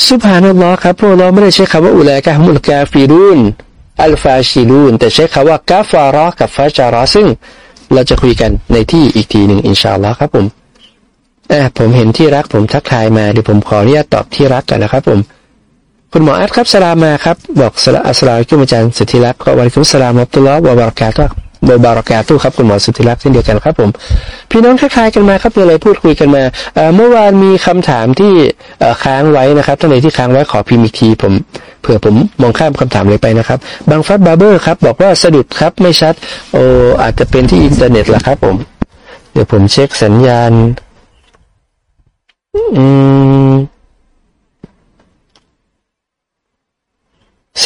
สุภานัลลอฮ์ครับพวกเราไม่ได้ใช้คำว่าอุเลกะฮุมุลกาฟิรุนอัลฟาชิลูนแต่ใช้คำว่ากาฟารอกับฟาจารอซึ่งเราจะคุยกันในที่อีกทีหนึ่งอินชาอัลลอฮ์ครับผมเออผมเห็นที่รักผมทักทายมาเดี๋ยวผมขออนุญาตตอบที่รักกันนะครับผมคุณหมออัดครับสลามาครับ บอกสลาอัสลามกุมอาจารย์สุธิรักษ์วันคุมสลามอับตุลลอฮ์วะบารักาตุ โดยบารักาตุครับคุณหมอสุธิรักษ์เช่นเดียวกันครับผม พี่น้องทักทายๆกันมาครับมีอะไรพูดคุยกันมาเมื่อวานมีคำถามที่ค้างไว้นะครับท่านใดที่ค้างไว้ขอพิมพ์อีกทีผมเผื่อผมมองข้ามคำถามเลยไปนะครับบางฟัดบาร์เบอร์ครับบอกว่าสะดุดครับไม่ชัดโออาจจะเป็นที่อินเทอร์เน็ตแหละครับผม เดี๋ยวผมเช็คสัญญาณ อืม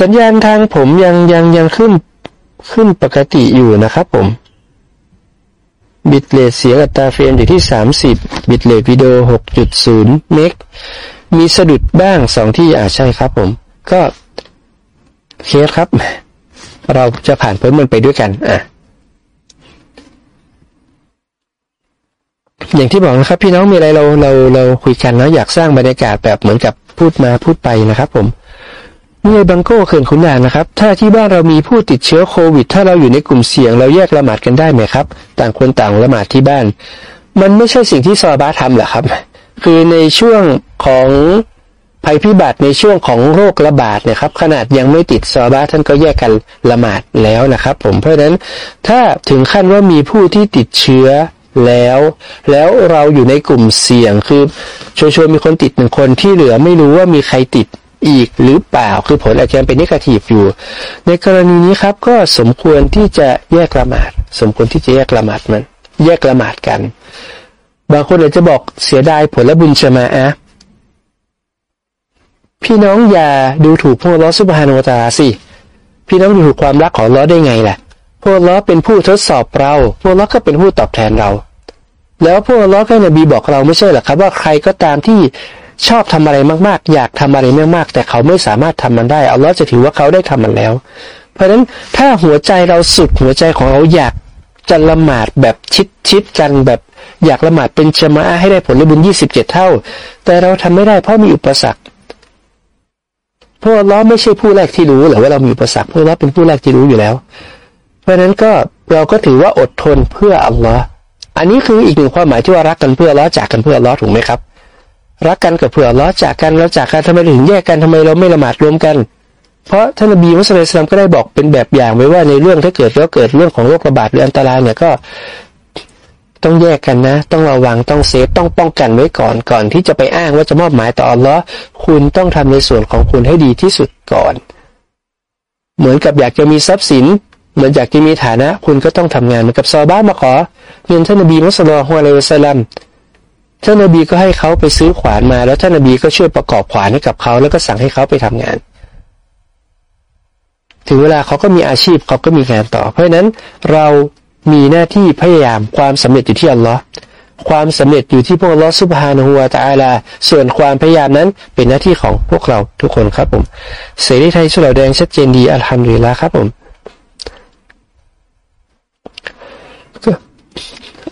สัญญาณทางผมยังยังยังขึ้น ขึ้นปกติอยู่นะครับผม บิตเลทเสียงอัตราเฟรมอยู่ที่ 30 บิตเลทวิดีโอ 6.0 เมก มีสะดุดบ้างสองที่อ่าใช่ครับผม ก็เคสครับ เราจะผ่านพ้นมันไปด้วยกัน อะ อย่างที่บอกนะครับ พี่น้องมีอะไรเราเราเราคุยกันแล้วอยากสร้างบรรยากาศแบบเหมือนกับพูดมาพูดไปนะครับผม เมื่อบังโก้เขื่อนขุนด่านนะครับ ถ้าที่บ้านเรามีผู้ติดเชื้อโควิด ถ้าเราอยู่ในกลุ่มเสี่ยงเราแยกละหมาดกันได้ไหมครับ ต่างคนต่างละหมาดที่บ้าน มันไม่ใช่สิ่งที่ซอบาทำหรอครับ คือในช่วงของภัยพิบัติในช่วงของโรคระบาดเนี่ยครับ ขนาดยังไม่ติดซอบาท่านก็แยกกันละหมาดแล้วนะครับ ผมเพราะฉะนั้นถ้าถึงขั้นว่ามีผู้ที่ติดเชื้อแล้ว แล้วเราอยู่ในกลุ่มเสี่ยงคือชัวร์มีคนติดหนึ่งคนที่เหลือไม่รู้ว่ามีใครติด อีกหรือเปล่าคือผลอาจจะเป็นนิเกทีฟอยู่ ในกรณีนี้ครับก็สมควรที่จะแยกละหมาด สมควรที่จะแยกละหมาดมัน แยกละหมาดกัน บางคนอาจจะบอกเสียดายผลบุญชมาอะพี่น้องอย่าดูถูกพวกล้อสุบฮานุตาสิพี่น้องดูถูกความรักของล้อได้ไงล่ะพวกล้อเป็นผู้ทดสอบเรา พวกล้อก็เป็นผู้ตอบแทนเรา แล้วพวกล้อก็นบีบอกเราไม่ใช่หรอครับ ว่าใครก็ตามที่ ชอบทำอะไรมากๆ อยากทำอะไรมากๆ แต่เขาไม่สามารถทำมันได้อัลลอฮ์จะถือว่าเขาได้ทำมันแล้ว เพราะฉะนั้นถ้าหัวใจเราสุดหัวใจของเราอยากจะละหมาดแบบชิดชิดกันแบบอยากละหมาดเป็นชมะให้ได้ผลบุญยี่สิบเจ็ดเท่า แต่เราทำไม่ได้เพราะมีอุปสรรคเพราะเราไม่ใช่ผู้แรกที่รู้หรือว่าเรามีอุปสรรคเพราะเราเป็นผู้แรกที่รู้อยู่แล้ว เพราะฉะนั้นก็เราก็ถือว่าอดทนเพื่ออัลลอฮ์อันนี้คืออีกหนึ่งความหมายที่ว่ารักกันเพื่อล้อจากกันเพื่อล้อถูกไหมครับ รักกันกับเผื่อล้อจากกันแล้วจากกันทำไมถึงแยกกันทำไมเราไม่ละหมาดรวมกัน เพราะท่านนบีมุสลิมก็ได้บอกเป็นแบบอย่างไว้ว่าในเรื่องถ้าเกิดแล้วเกิดเรื่องของโรคระบาดหรืออันตรายเนี่ยก็ต้องแยกกันนะ ต้องระวังต้องเซฟต้องป้องกันไว้ก่อนก่อนที่จะไปอ้างว่าจะมอบหมายต่ออัลลอฮ์คุณต้องทำในส่วนของคุณให้ดีที่สุดก่อน เหมือนกับอยากจะมีทรัพย์สิน เหมือนอยากจะมีฐานะ คุณก็ต้องทำงานเหมือนกับซอบ้ามาขอเงินท่านนบีมุสลิมฮุอะลัยฮิสลาม ท่านนบีก็ให้เขาไปซื้อขวานมา แล้วท่านนบีก็ช่วยประกอบขวานให้กับเขาแล้วก็สั่งให้เขาไปทำงาน ถึงเวลาเขาก็มีอาชีพเขาก็มีงานต่อ เพราะฉะนั้นเรามีหน้าที่พยายามความสำเร็จอยู่ที่อัลลอฮ์ความสำเร็จอยู่ที่พวกอัลลอฮ์ซุบฮานะฮูวาตาลา ส่วนความพยายามนั้นเป็นหน้าที่ของพวกเราทุกคนครับผม เสรีไทยสุราแดงชัดเจนดีอัลฮัมดุลิลละครับผม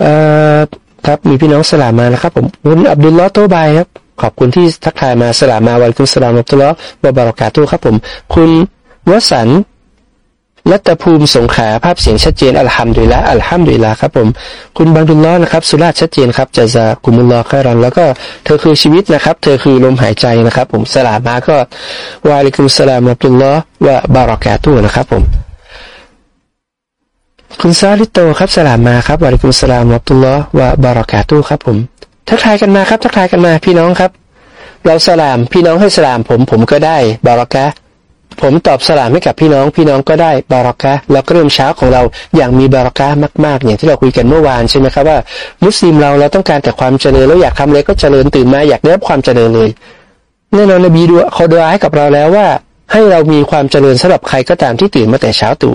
เอ่อ ครับมีพี่น้องสลามมานะครับผมคุณอับดุลลอฮ์โตบายครับขอบคุณที่ทักทายมาสลามมาวันคุณสลามอับดุลลอฮ์บาบารอกาตุครับผมคุณวสันรัตภูมิสงขาภาพเสียงชัดเจนอัลฮัมดุลิละอัลฮัมดุลิละครับผมคุณบังดุลลอฮ์นะครับสุราชัดเจนครับจะจะกุมุลลอฮ์คารันแล้วก็เธอคือชีวิตนะครับ เธอคือลมหายใจนะครับ ผมสลามมาก็วาลิกุมสลามอับดุลลอฮ์วะบารอกาตุนะครับผม คุณซาลิโตครับสลามมาครับวาริกุมสลามอับตุลลอฮ์วะบารอกาตุครับผมทักทายกันมาครับทักทายกันมาพี่น้องครับ เราสลามพี่น้องให้สลามผมผมก็ได้บารอกะผมตอบสลามให้กับพี่น้องพี่น้องก็ได้บารอกะแล้วก็เริ่มเช้าของเราอย่างมีบารอกะมาก ๆ อย่างที่เราคุยกันเมื่อวานใช่ไหมครับว่า มุสลิมเราเราต้องการแต่ความเจริญแล้วอยากทำอะไรก็เจริญตื่นมาอยากได้รับความเจริญเลยแน่นอนนบีดูเขาดูอาให้กับเราแล้วว่า ให้เรามีความเจริญสำหรับใครก็ตามที่ตื่นมาแต่เช้าตู่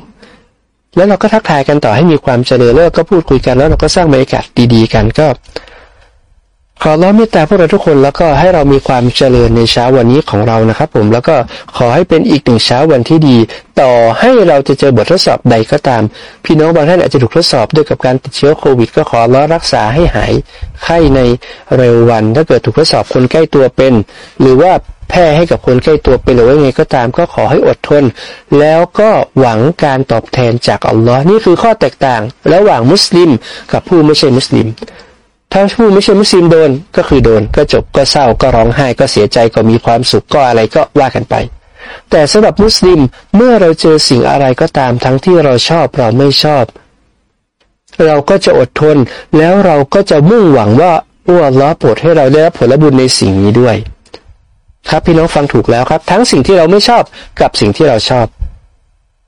แล้วเราก็ทักทายกันต่อให้มีความเจริญแล้วก็พูดคุยกันแล้วเราก็สร้างบรรยากาศดีๆ กันก็ขอร้องเมตตาพวกเราทุกคนแล้วก็ให้เรามีความเจริญในเช้าวันนี้ของเรานะครับ ผมแล้วก็ขอให้เป็นอีกหนึ่งเช้าวันที่ดี ต่อให้เราจะเจอบททดสอบใดก็ตาม พี่น้องบางท่านอาจจะถูกทดสอบด้วยกับการติดเชื้อโควิด ก็ขอร้องรักษาให้หายไข้ในเร็ววัน ถ้าเกิดถูกทดสอบคนใกล้ตัวเป็น หรือว่า แพร่ให้กับคนใกล้ตัวเป็นหรือว่าไงก็ตามก็ขอให้อดทน แล้วก็หวังการตอบแทนจากอัลลอฮ์นี่คือข้อแตกต่าง ระหว่างมุสลิมกับผู้ไม่ใช่มุสลิมถ้าผู้ไม่ใช่มุสลิมโดนก็คือโดนก็จบก็เศร้าก็ร้องไห้ก็เสียใจก็มีความสุขก็อะไรก็ว่ากันไป แต่สำหรับมุสลิมเมื่อเราเจอสิ่งอะไรก็ตามทั้งที่เราชอบเราไม่ชอบ เราก็จะอดทนแล้วเราก็จะมุ่งหวังว่าอัลลอฮ์โปรดให้เราได้รับผลบุญในสิ่งนี้ด้วย ครับพี่น้องฟังถูกแล้วครับ ทั้งสิ่งที่เราไม่ชอบกับสิ่งที่เราชอบ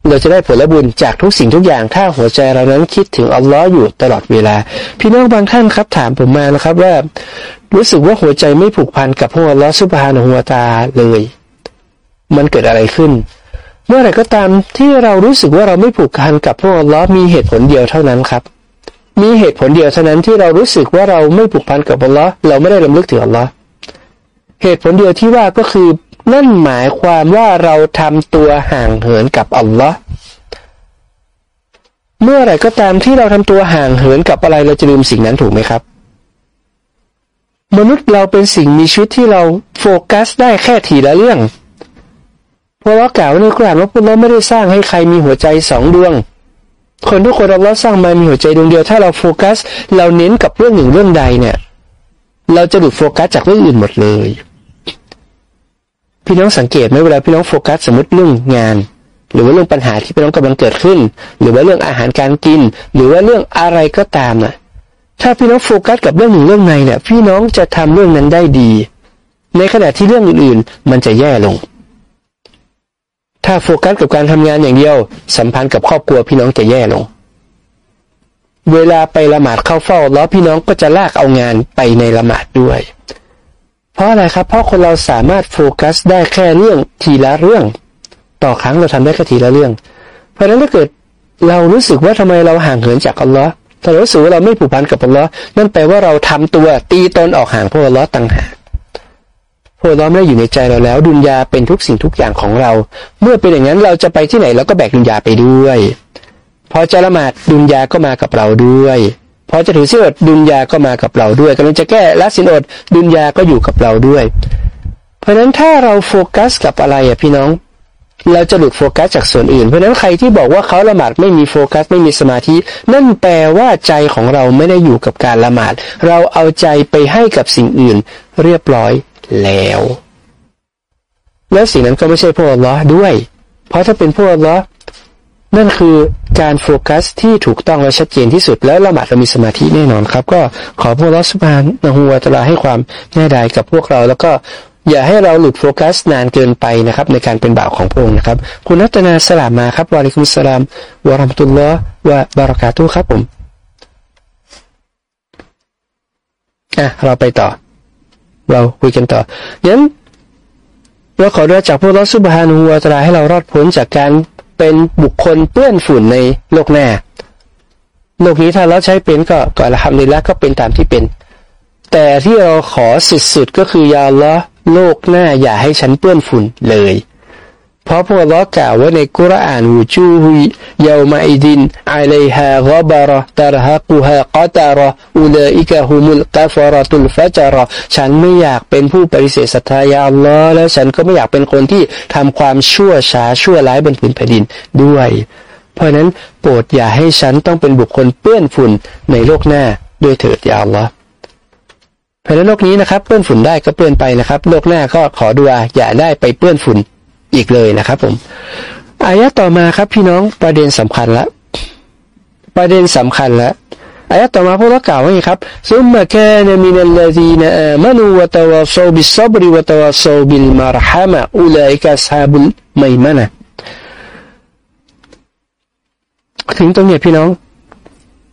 เราจะได้ผลบุญจากทุกสิ่งทุกอย่างถ้าหัวใจเรานั้นคิดถึงอัลลอฮ์อยู่ตลอดเวลา พี่น้องบางท่านครับถามผมมานะครับว่า รู้สึกว่าหัวใจไม่ผูกพันกับพระอัลลอฮ์สุบฮานะหัวตาเลย มันเกิดอะไรขึ้น เมื่อไรก็ตามที่เรารู้สึกว่าเราไม่ผูกพันกับพระอัลลอฮ์มีเหตุผลเดียวเท่านั้นครับ มีเหตุผลเดียวเท่านั้นที่เรารู้สึกว่าเราไม่ผูกพันกับอัลลอฮ์เราไม่ได้ลำลึกถึงอัลลอฮ์ เหตุผลเดียวที่ว่าก็คือ นั่นหมายความว่าเราทำตัวห่างเหินกับอัลลอฮ์เมื่อไหร่ก็ตามที่เราทำตัวห่างเหินกับอะไรเราจะลืมสิ่งนั้นถูกไหมครับ มนุษย์เราเป็นสิ่งมีชีวิตที่เราโฟกัสได้แค่ทีละเรื่อง เพราะเรากล่าวในกรานว่าพวกเราไม่ได้สร้างให้ใครมีหัวใจสองดวง คนทุกคนเราสร้างมามีหัวใจดวงเดียว ถ้าเราโฟกัส เราเน้นกับเรื่องหนึ่งเรื่องใดเนี่ย เราจะหลุดโฟกัสจากเรื่องอื่นหมดเลย พี่น้องสังเกตไหมเวลาพี่น้องโฟกัสสมมติเรื่องงาน หรือว่าเรื่องปัญหาที่พี่น้องกำลังเกิดขึ้น หรือว่าเรื่องอาหารการกิน หรือว่าเรื่องอะไรก็ตามนะถ้าพี่น้องโฟกัสกับเรื่องหนึ่งเรื่องในเนี่ยพี่น้องจะทำเรื่องนั้นได้ดี ในขณะที่เรื่องอื่นๆ มันจะแย่ลง ถ้าโฟกัสกับการทำงานอย่างเดียว สัมพันธ์กับครอบครัวพี่น้องจะแย่ลง เวลาไปละหมาดเข้าเฝ้า แล้วพี่น้องก็จะลากเอางานไปในละหมาดด้วย เพราะอะไรครับ เพราะคนเราสามารถโฟกัสได้แค่เรื่องทีละเรื่อง ต่อครั้งเราทำได้แค่ทีละเรื่อง เพราะฉะนั้นถ้าเกิดเรารู้สึกว่าทำไมเราห่างเหินจากอัลลอฮ์ถ้าเรารู้สึกว่าเราไม่ผูกพันกับอัลลอฮ์นั่นแปลว่าเราทำตัวตีตนออกห่างพวกอัลลอฮ์ต่างหากพวกอัลลอฮ์ไม่ได้อยู่ในใจเราแล้ว ดุนยาเป็นทุกสิ่งทุกอย่างของเรา เมื่อเป็นอย่างนั้นเราจะไปที่ไหนเราก็แบกดุนยาไปด้วย พอจะละหมาดดุนยาก็มากับเราด้วย พอจะถือสินอดดุนยาก็มากับเราด้วยกำลังจะแก้ละสินอดดุนยาก็อยู่กับเราด้วย เพราะฉะนั้นถ้าเราโฟกัสกับอะไรอะพี่น้องเราจะหลุดโฟกัสจากส่วนอื่น เพราะฉะนั้นใครที่บอกว่าเขาละหมาดไม่มีโฟกัสไม่มีสมาธิ นั่นแปลว่าใจของเราไม่ได้อยู่กับการละหมาด เราเอาใจไปให้กับสิ่งอื่น เรียบร้อยแล้ว และสิ่งนั้นก็ไม่ใช่พระองค์อัลลอฮ์ด้วย เพราะถ้าเป็นพระองค์อัลลอฮ์ นั่นคือการโฟกัสที่ถูกต้องและชัดเจนที่สุด แล้วละหมาดเรามีสมาธิแน่นอนครับ ก็ขอพวกเราสุภานะฮัวตลาให้ความแน่ดายกับพวกเราแล้วก็อย่าให้เราหลุดโฟกัสนานเกินไปนะครับ ในการเป็นบ่าวของพระองค์นะครับ คุณนัตนาสลามมาครับวะลิคุมสลามวะรัมตุลลอฮ์วะบารักาตุครับผมอะเราไปต่อ เราคุยกันต่อยันเราขอด้วยจากพวกเราสุบฮานูวะตลาให้เรารอดพ้นจากการ เป็นบุคคลเปื้อนฝุ่นในโลกหน้า โลกนี้ถ้าเราใช้เป็นก็ก็ละทำนี้แล้วก็เป็นตามที่เป็น แต่ที่เราขอสุดๆก็คือยาละโลกหน้าอย่าให้ฉันเปื้อนฝุ่นเลย เพราะพวกเรากล่าวว่าในกุรอานวูจูฮุยยาวมาอิดินอัลัยฮะกบาระตารฮะกุฮะกตาระอุลอิกะฮุมุลกาฟารตุลฟะจาระฉันไม่อยากเป็นผู้ปฏิเสธศรัทธายาอัลลอฮ์และฉันก็ไม่อยากเป็นคนที่ทำความชั่วช้าชั่วร้ายบนผืนแผ่นดินด้วย เพราะนั้นโปรดอย่าให้ฉันต้องเป็นบุคคลเปื้อนฝุ่นในโลกหน้าด้วยเถิดยาอัลลอฮ์ภายในโลกนี้นะครับเปื้อนฝุ่นได้ก็เปื้อนไปนะครับ โลกหน้าก็ขอดูอาอย่าได้ไปเปื้อนฝุ่น อีกเลยนะครับผมอายะต่อมาครับพี่น้องประเด็นสำคัญละประเด็นสำคัญละอายะต่อมาพวกเรากล่าวว่าไงครับثم كان من الذين آمنوا وتواصوا بالصبر وتواصوا بالمرحمة أولئك أصحابไมมานะถึงตรงนี้พี่น้อง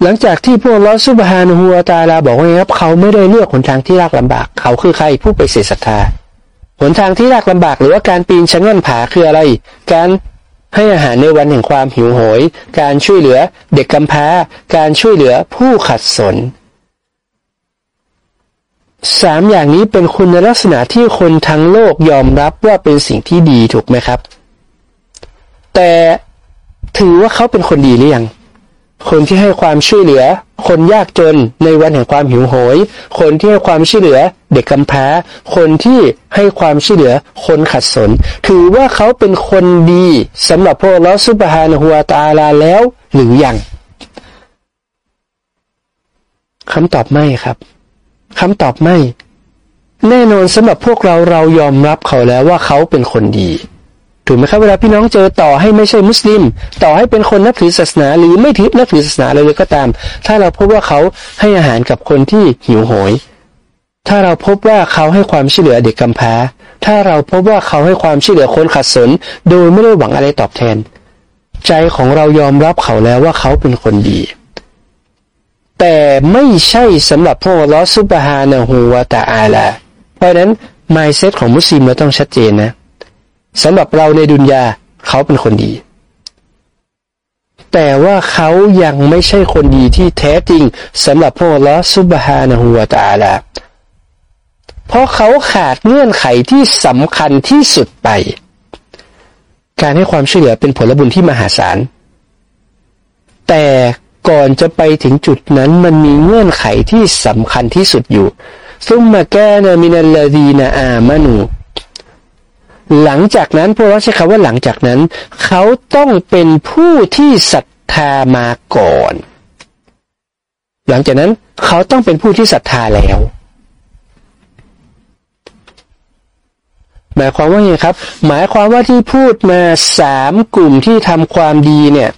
หลังจากที่พวกลอสุบฮานุฮัวตาลาบอกว่าครับ เขาไม่ได้เลือกหนทางที่ยากลำบาก เขาคือใครผู้ไปเสียศรัทธา นทางที่ยากลำบากหรือว่าการปีนชั้นงันผาคืออะไร การให้อาหารในวันแห่งความหิวโหย การช่วยเหลือเด็กกำพร้า การช่วยเหลือผู้ขัดสนสามอย่างนี้เป็นคุณลักษณะที่คนทั้งโลกยอมรับว่าเป็นสิ่งที่ดีถูกไหมครับ แต่ถือว่าเขาเป็นคนดีหรือยัง คนที่ให้ความช่วยเหลือ คนยากจนในวันแห่งความหิวโหย คนที่ให้ความช่วยเหลือ เด็กกำพร้า คนที่ให้ความช่วยเหลือ คนขัดสน ถือว่าเขาเป็นคนดีสำหรับพวกเราสุบฮานหัวตาลาแล้วหรือยังคำตอบไม่ครับคำตอบไม่ แน่นอนสำหรับพวกเราเรายอมรับเขาแล้วว่าเขาเป็นคนดี ถูกไหมครับเวลาพี่น้องเจอต่อให้ไม่ใช่มุสลิม ต่อให้เป็นคนนับถือศาสนา หรือไม่ถือนับถือศาสนาเลยก็ตาม ถ้าเราพบว่าเขาให้อาหารกับคนที่หิวโหย ถ้าเราพบว่าเขาให้ความช่วยเหลือเด็กกำพร้า ถ้าเราพบว่าเขาให้ความช่วยเหลือคนขัดสน โดยไม่ได้หวังอะไรตอบแทน ใจของเรายอมรับเขาแล้วว่าเขาเป็นคนดี แต่ไม่ใช่สำหรับพวกลอสุบฮานะฮูวาตาอาลาเพราะนั้นมเซตของมุสลิมเราต้องชัดเจนนะ สำหรับเราในดุนยาเขาเป็นคนดี แต่ว่าเขายังไม่ใช่คนดีที่แท้จริงสำหรับพวกลอสุบฮานะฮูวาตาลาเพราะเขาขาดเงื่อนไขที่สำคัญที่สุดไป การให้ความช่วยเหลือเป็นผลบุญที่มหาศาล แต่ก่อนจะไปถึงจุดนั้นมันมีเงื่อนไขที่สำคัญที่สุดอยู่ซุมมาแกนามินัลลดีนาอามานู หลังจากนั้นพวกเราใช้คำว่าหลังจากนั้น เขาต้องเป็นผู้ที่ศรัทธามาก่อน หลังจากนั้นเขาต้องเป็นผู้ที่ศรัทธาแล้ว หมายความว่าไงครับ หมายความว่าที่พูดมาสามกลุ่มที่ทำความดีเนี่ย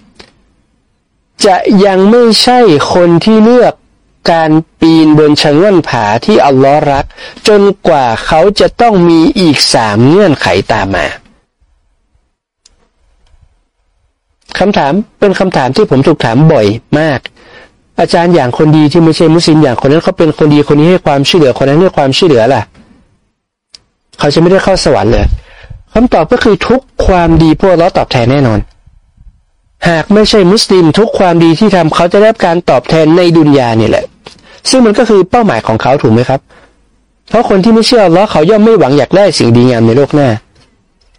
จะยังไม่ใช่คนที่เลือก การปีนบนชะง่อนผาที่อัลลอฮ์รัก จนกว่าเขาจะต้องมีอีกสามเงื่อนไขตามมาคำถามเป็นคำถามที่ผมถูกถามบ่อยมาก อาจารย์อย่างคนดีที่ไม่ใช่มุสลิมอย่างคนนั้นเขาเป็นคนดีคนนี้ให้ความช่วยเหลือคนนั้นให้ความช่วยเหลือล่ะ เขาจะไม่ได้เข้าสวรรค์เลยคำตอบก็คือทุกความดีพวกเราตอบแทนแน่นอนหากไม่ใช่มุสลิมทุกความดีที่ทำเขาจะได้รับการตอบแทนในดุนยานี่แหละ ซึ่งมันก็คือเป้าหมายของเขาถูกไหมครับ เพราะคนที่ไม่เชื่อล้อเขาย่อมไม่หวังอยากได้สิ่งดีงามในโลกหน้า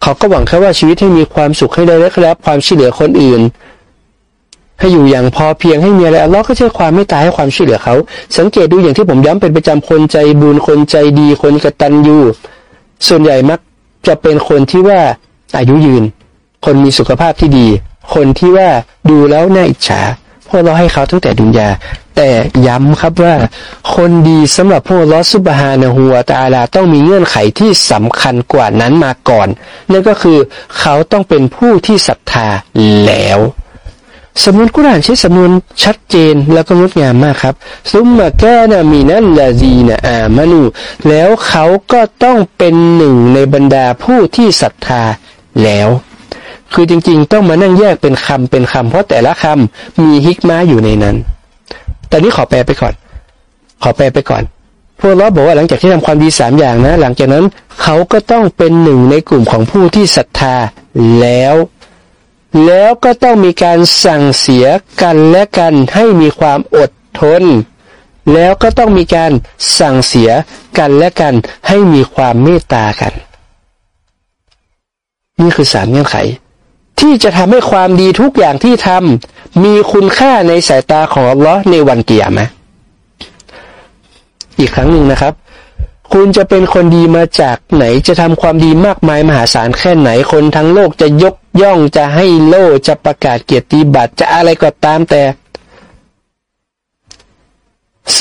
เขาก็หวังแค่ว่าชีวิตให้มีความสุขให้ได้รับความช่วยเหลือคนอื่น ให้อยู่อย่างพอเพียงให้มีอะไรอัลลอฮ์ก็ใช้ความไม่ตายให้ความช่วยเหลือเขา สังเกตดูอย่างที่ผมย้ำเป็นประจำคนใจบุญคนใจดีคนกตัญญูส่วนใหญ่มักจะเป็นคนที่ว่าอายุยืน คนมีสุขภาพที่ดี คนที่ว่าดูแล้วน่าอิจฉา พราะเราให้เขาตั้งแต่ดุนยา แต่ย้ำครับว่า คนดีสำหรับพวกลอสุบฮานะฮัวตาลาต้องมีเงื่อนไขที่สำคัญกว่านั้นมาก่อน นั่นก็คือเขาต้องเป็นผู้ที่ศรัทธาแล้วสมุนกุรานใช้สำนวนชัดเจนแล้วก็งดงามมากครับ ซุมมาแกนามีนั่นละดีนะอามานูแล้วเขาก็ต้องเป็นหนึ่งในบรรดาผู้ที่ศรัทธาแล้ว คือจริงๆ ต้องมานั่งแยกเป็นคำเป็นคำเพราะแต่ละคำมีฮิกมาอยู่ในนั้น แตอนนี้ขอแปลไปก่อน ขอแปลไปก่อน พวกเราบอกว่าหลังจากที่ทำความดีสามอย่างนะ หลังจากนั้นเขาก็ต้องเป็นหนึ่งในกลุ่มของผู้ที่ศรัทธาแล้ว แล้วก็ต้องมีการสั่งเสียกันและกันให้มีความอดทน แล้วก็ต้องมีการสั่งเสียกันและกันให้มีความเมตตากัน นี่คือสามเงื่อนไข ที่จะทำให้ความดีทุกอย่างที่ทำมีคุณค่าในสายตาของอัลลอฮ์ในวันเกียรมะอีกครั้งหนึ่งนะครับ คุณจะเป็นคนดีมาจากไหนจะทำความดีมากมายมหาศาลแค่ไหนคนทั้งโลกจะยกย่องจะให้โล่จะประกาศเกียรติบัตรจะอะไรก็ตามแต่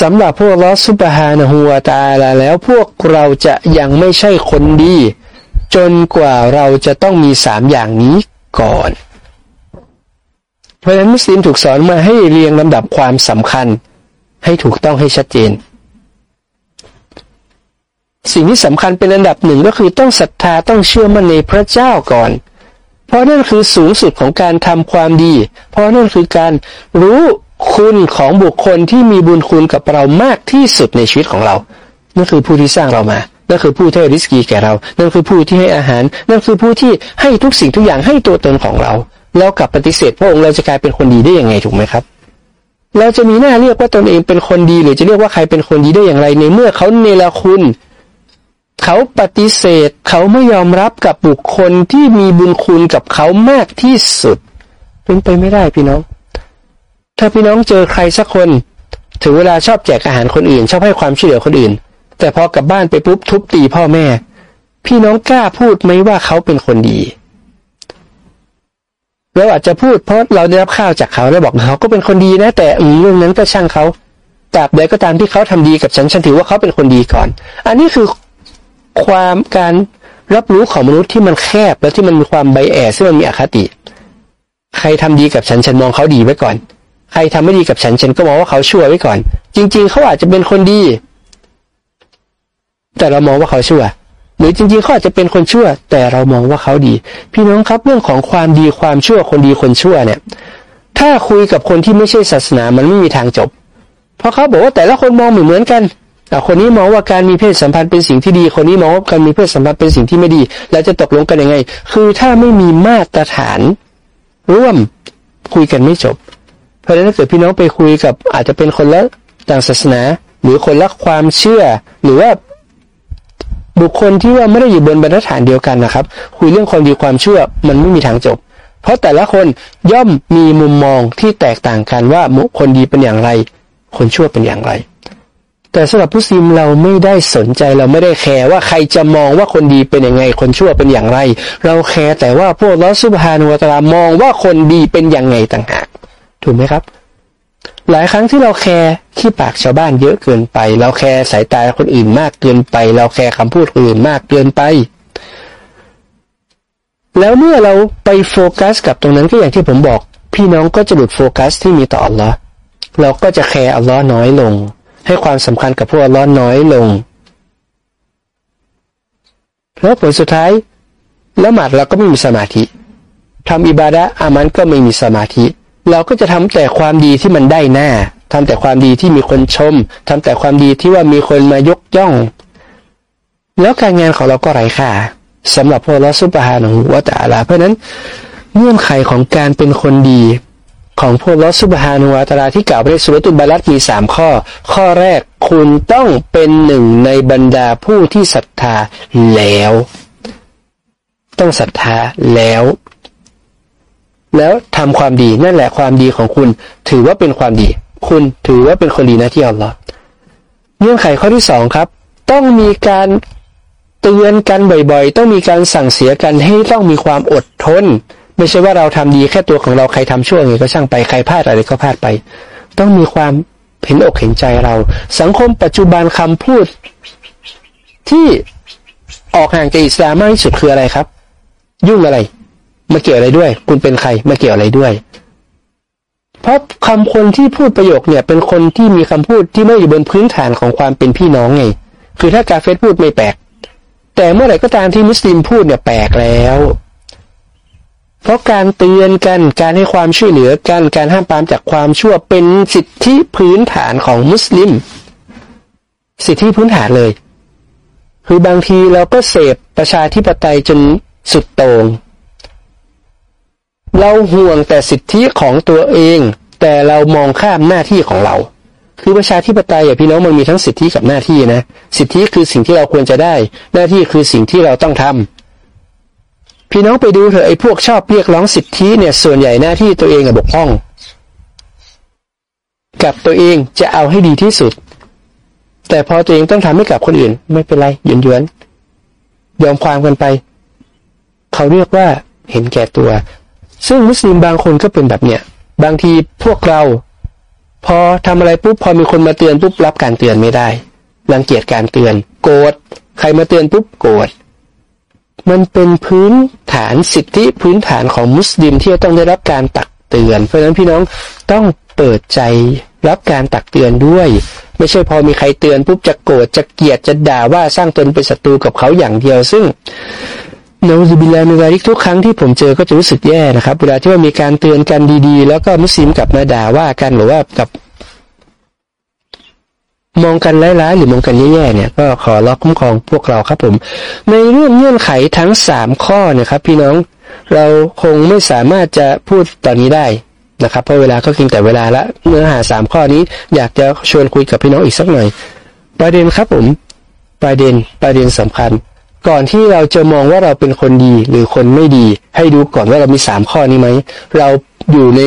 สำหรับพวกลอสุบฮานะฮัวตาลาแล้วพวกเราจะยังไม่ใช่คนดี จนกว่าเราจะต้องมีสามอย่างนี้ ก่อน เพราะฉะนั้นมุสลิมถูกสอนมาให้เรียงลำดับความสำคัญ ให้ถูกต้องให้ชัดเจน สิ่งที่สำคัญเป็นอันดับหนึ่งก็คือต้องศรัทธาต้องเชื่อมั่นในพระเจ้าก่อน เพราะนั่นคือสูงสุดของการทำความดี เพราะนั่นคือการรู้คุณของบุคคลที่มีบุญคุณกับเรามากที่สุดในชีวิตของเรา นั่นคือผู้ที่สร้างเรามา นั่นคือผู้ที่ให้ริสกีแก่เรา นั่นคือผู้ที่ให้อาหาร นั่นคือผู้ที่ให้ทุกสิ่งทุกอย่างให้ตัวตนของเรา แล้วกลับปฏิเสธพระองค์เราจะกลายเป็นคนดีได้ยังไงถูกไหมครับ เราจะมีหน้าเรียกว่าตนเองเป็นคนดี หรือจะเรียกว่าใครเป็นคนดีได้อย่างไร ในเมื่อเขาเนรคุณ เขาปฏิเสธ เขาไม่ยอมรับกับบุคคลที่มีบุญคุณกับเขามากที่สุด เป็นไปไม่ได้พี่น้อง ถ้าพี่น้องเจอใครสักคน ถึงเวลาชอบแจกอาหารคนอื่น ชอบให้ความช่วยเหลือคนอื่น แต่พอกลับบ้านไปปุ๊บทุบตีพ่อแม่ พี่น้องกล้าพูดไหมว่าเขาเป็นคนดีเราอาจจะพูดเพราะเราได้รับข้าวจากเขาแล้วบอกเขาก็เป็นคนดีนะ แต่เรื่องนั้นก็ช่างเขาตราบใดก็ตามที่เขาทำดีกับฉันฉันถือว่าเขาเป็นคนดีก่อน อันนี้คือความการรับรู้ของมนุษย์ที่มันแคบแล้วที่มันมีความใบแอซึ่งมันมีอคติ ใครทำดีกับฉันฉันมองเขาดีไว้ก่อน ใครทำไม่ดีกับฉันฉันก็มองว่าเขาชั่วไว้ก่อน จริง ๆ เขาอาจจะเป็นคนดี แต่เรามองว่าเขาชั่ว หรือจริงๆเขาอาจจะเป็นคนชั่ว แต่เรามองว่าเขาดี พี่น้องครับเรื่องของความดีความชั่วคนดีคนชั่วเนี่ย ถ้าคุยกับคนที่ไม่ใช่ศาสนามันไม่มีทางจบ เพราะเขาบอกว่าแต่ละคนมองเหมือนเหมือนกันแต่คนนี้มองว่าการมีเพศสัมพันธ์เป็นสิ่งที่ดี คนนี้มองว่าการมีเพศสัมพันธ์เป็นสิ่งที่ไม่ดี แล้วจะตกลงกันยังไง คือถ้าไม่มีมาตรฐาน ร่วมคุยกันไม่จบ เพราะฉะนั้นถ้าเกิดพี่น้องไปคุยกับอาจจะเป็นคนละต่างศาสนา หรือคนละความเชื่อ หรือว่า บุคคลที่ว่าไม่ได้อยู่บนบรรทัดฐานเดียวกันนะครับ คุยเรื่องความดีความชั่วมันไม่มีทางจบ เพราะแต่ละคนย่อมมีมุมมองที่แตกต่างกันว่าคนดีเป็นอย่างไร คนชั่วเป็นอย่างไร แต่สำหรับผู้ซิมเราไม่ได้สนใจเราไม่ได้แคร์ว่าใครจะมองว่าคนดีเป็นยังไง คนชั่วเป็นอย่างไร เราแคร์แต่ว่าพวกลอสุบฮานุวตรามองว่าคนดีเป็นอยังไงต่างหากถูกไหมครับ หลายครั้งที่เราแคร์ขี้ปากชาวบ้านเยอะเกินไป เราแคร์สายตาคนอื่นมากเกินไป เราแคร์คำพูดคนอื่นมากเกินไป แล้วเมื่อเราไปโฟกัส กับตรงนั้นก็อย่างที่ผมบอก พี่น้องก็จะหลุดโฟกัสที่มีต่ออัลลอฮ์เราก็จะแคร์อัลลอฮ์น้อยลง ให้ความสำคัญกับพระองค์อัลลอฮ์น้อยลง แล้วผลสุดท้ายละหมาดเราก็ไม่มีสมาธิทำอิบาดะฮ์อามัลก็ไม่มีสมาธิ เราก็จะทำแต่ความดีที่มันได้หน้าทำแต่ความดีที่มีคนชมทำแต่ความดีที่ว่ามีคนมายกย่อง แล้วการงานของเราก็ไร้ค่าสำหรับพราสุบฮานะฮูวะตาลา เพราะนั้นเงื่อนไขของการเป็นคนดีของพวกเราสุบฮานุวาตาลาที่กล่าวไว้ในสุรตุบาลัดมีสามข้อ ข้อแรกคุณต้องเป็นหนึ่งในบรรดาผู้ที่ศรัทธาแล้ว ต้องศรัทธาแล้ว แล้วทำความดีนั่นแหละความดีของคุณ ถือว่าเป็นความดี คุณถือว่าเป็นคนดีนะที่อัลลอฮ์เงื่อนไขข้อที่สองครับ ต้องมีการเตือนกันบ่อยๆ ต้องมีการสั่งเสียกันให้ต้องมีความอดทน ไม่ใช่ว่าเราทำดีแค่ตัวของเราใครทำชั่วไงก็ช่างไปใครพลาดอะไรก็พลาดไป ต้องมีความเห็นอกเห็นใจเรา สังคมปัจจุบันคำพูด ที่ออกห่างจากอิสลามมากที่สุดคืออะไรครับ ยุ่งอะไร มาเกี่ยวอะไรด้วย คุณเป็นใครมาเกี่ยวอะไรด้วย เพราะคำคนที่พูดประโยคเนี่ย เป็นคนที่มีคำพูดที่ไม่อยู่บนพื้นฐานของความเป็นพี่น้องไง คือถ้ากาเฟสพูดไม่แปลก แต่เมื่อไหร่ก็ตามที่มุสลิมพูดเนี่ยแปลกแล้ว เพราะการเตือนกัน การให้ความช่วยเหลือกัน การห้ามปรามจากความชั่วเป็นสิทธิพื้นฐานของมุสลิม สิทธิพื้นฐานเลย คือบางทีเราก็เสพประชาธิปไตยจนสุดโตง่ง เราห่วงแต่สิทธิของตัวเอง แต่เรามองข้ามหน้าที่ของเรา คือประชาธิปไตยอะพี่น้องมันมีทั้งสิทธิกับหน้าที่นะ สิทธิคือสิ่งที่เราควรจะได้ หน้าที่คือสิ่งที่เราต้องทำพี่น้องไปดูเถอะไอ้พวกชอบเรียกร้องสิทธิเนี่ยส่วนใหญ่หน้าที่ตัวเองอะบกพร่อง กับตัวเองจะเอาให้ดีที่สุด แต่พอตัวเองต้องทำให้กับคนอื่น ไม่เป็นไรหยุนยวนยอมความกันไป เขาเรียกว่าเห็นแก่ตัว ซึ่งมุสลิมบางคนก็เป็นแบบเนี้ยบางทีพวกเรา พอทำอะไรปุ๊บพอมีคนมาเตือนปุ๊บรับการเตือนไม่ได้รังเกียจการเตือน โกรธใครมาเตือนปุ๊บโกรธมันเป็นพื้นฐานสิทธิพื้นฐานของมุสลิมที่จะต้องได้รับการตักเตือน เพราะฉะนั้นพี่น้องต้องเปิดใจรับการตักเตือนด้วย ไม่ใช่พอมีใครเตือนปุ๊บจะโกรธจะเกลียดจะด่าว่าสร้างตนเป็นศัตรูกับเขาอย่างเดียวซึ่ง นาอุบิลามิวาริกทุกครั้งที่ผมเจอก็จะรู้สึกแย่นะครับ เวลาที่ว่ามีการเตือนกันดีๆ แล้วก็มุสลิมกลับมาด่าว่ากันหรือว่ากับ มองกันร้ายๆหรือมองกันแย่ๆเนี่ย ก็ขอรับคุ้มครองพวกเราครับผม ในเรื่องเงื่อนไขทั้งสามข้อนะครับ พี่น้องเราคงไม่สามารถจะพูดตอนนี้ได้นะครับ เพราะเวลาก็กินแต่เวลาละเนื้อหาสามข้อนี้ อยากจะชวนคุยกับพี่น้องอีกสักหน่อย ประเด็นครับผม ประเด็นประเด็นสำคัญ ก่อนที่เราจะมองว่าเราเป็นคนดีหรือคนไม่ดี ให้ดูก่อนว่าเรามีสามข้อนี้ไหม เราอยู่ใน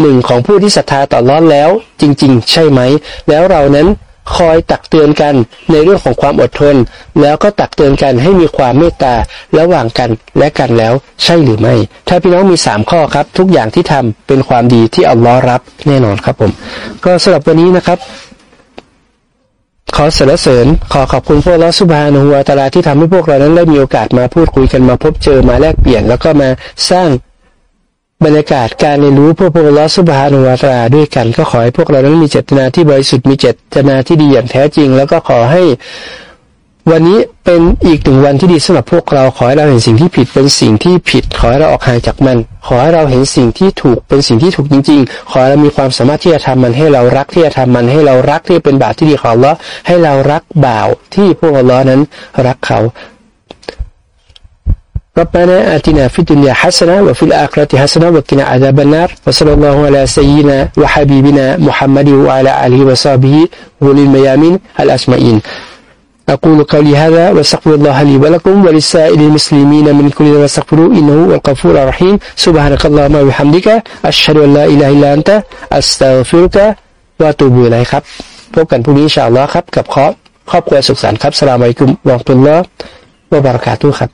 หนึ่งของผู้ที่ศรัทธาต่อร้อนแล้ว จริง ๆ ใช่ไหม แล้วเรานั้นคอยตักเตือนกันในเรื่องของความอดทน แล้วก็ตักเตือนกันให้มีความเมตตาระหว่างกันและกันแล้วใช่หรือไม่ ถ้าพี่น้องมีสามข้อครับ ทุกอย่างที่ทำเป็นความดีที่อัลลอฮ์รับแน่นอนครับผม ก็สำหรับวันนี้นะครับ ขอสรรเสริญขอขอบคุณพวกเราสุบานุวาตาลาที่ทำให้พวกเรานั้นได้มีโอกาสมาพูดคุยกันมาพบเจอมาแลกเปลี่ยน แล้วก็มาสร้างบรรยากาศการเรียนรู้พวกพวกเราสุบานุวาตาลาด้วยกัน ก็ขอให้พวกเรานั้นมีเจตนาที่บริสุทธิ์มีเจตนาที่ดีอย่างแท้จริง แล้วก็ขอให้ วันนี้เป็นอีกหนึ่งวันที่ดีสำหรับพวกเราขอให้เราเห็นสิ่งที่ผิดเป็นสิ่งที่ผิด ขอให้เราออกห่างจากมัน ขอให้เราเห็นสิ่งที่ถูกเป็นสิ่งที่ถูกจริง ๆ ขอให้เรามีความสามารถที่จะทำมันให้เรารักที่จะทำมันให้เรารักที่เป็นบาปที่ดีของเราให้เรารักบ่าวที่พวกเรานั้นรักเขา ربنا آتنا في الدنيا حسنة وفي الآخرة حسنة وقنا عذاب النار وصلى الله على سيدنا وحبيبنا محمد وعلى آله وصحبه أولي الميامين الأسمائين أقول قولي هذا واستغفر الله لي ولكم ولسائر المسلمين من كل ذنب واستغفروه إنه هو الغفور الرحيم سبحانك اللهم وبحمدك أشهد أن لا إله إلا أنت أستغفرك وأتوب إليك ครับพบกันพรุ่งนี้อินชาอัลลอฮ์ครับกับครอบครอบครัวสุขสันต์ครับสลามอะลัยกุมวะเราะห์ตุลลอฮ์วะบะเราะกาตุฮ์ครับ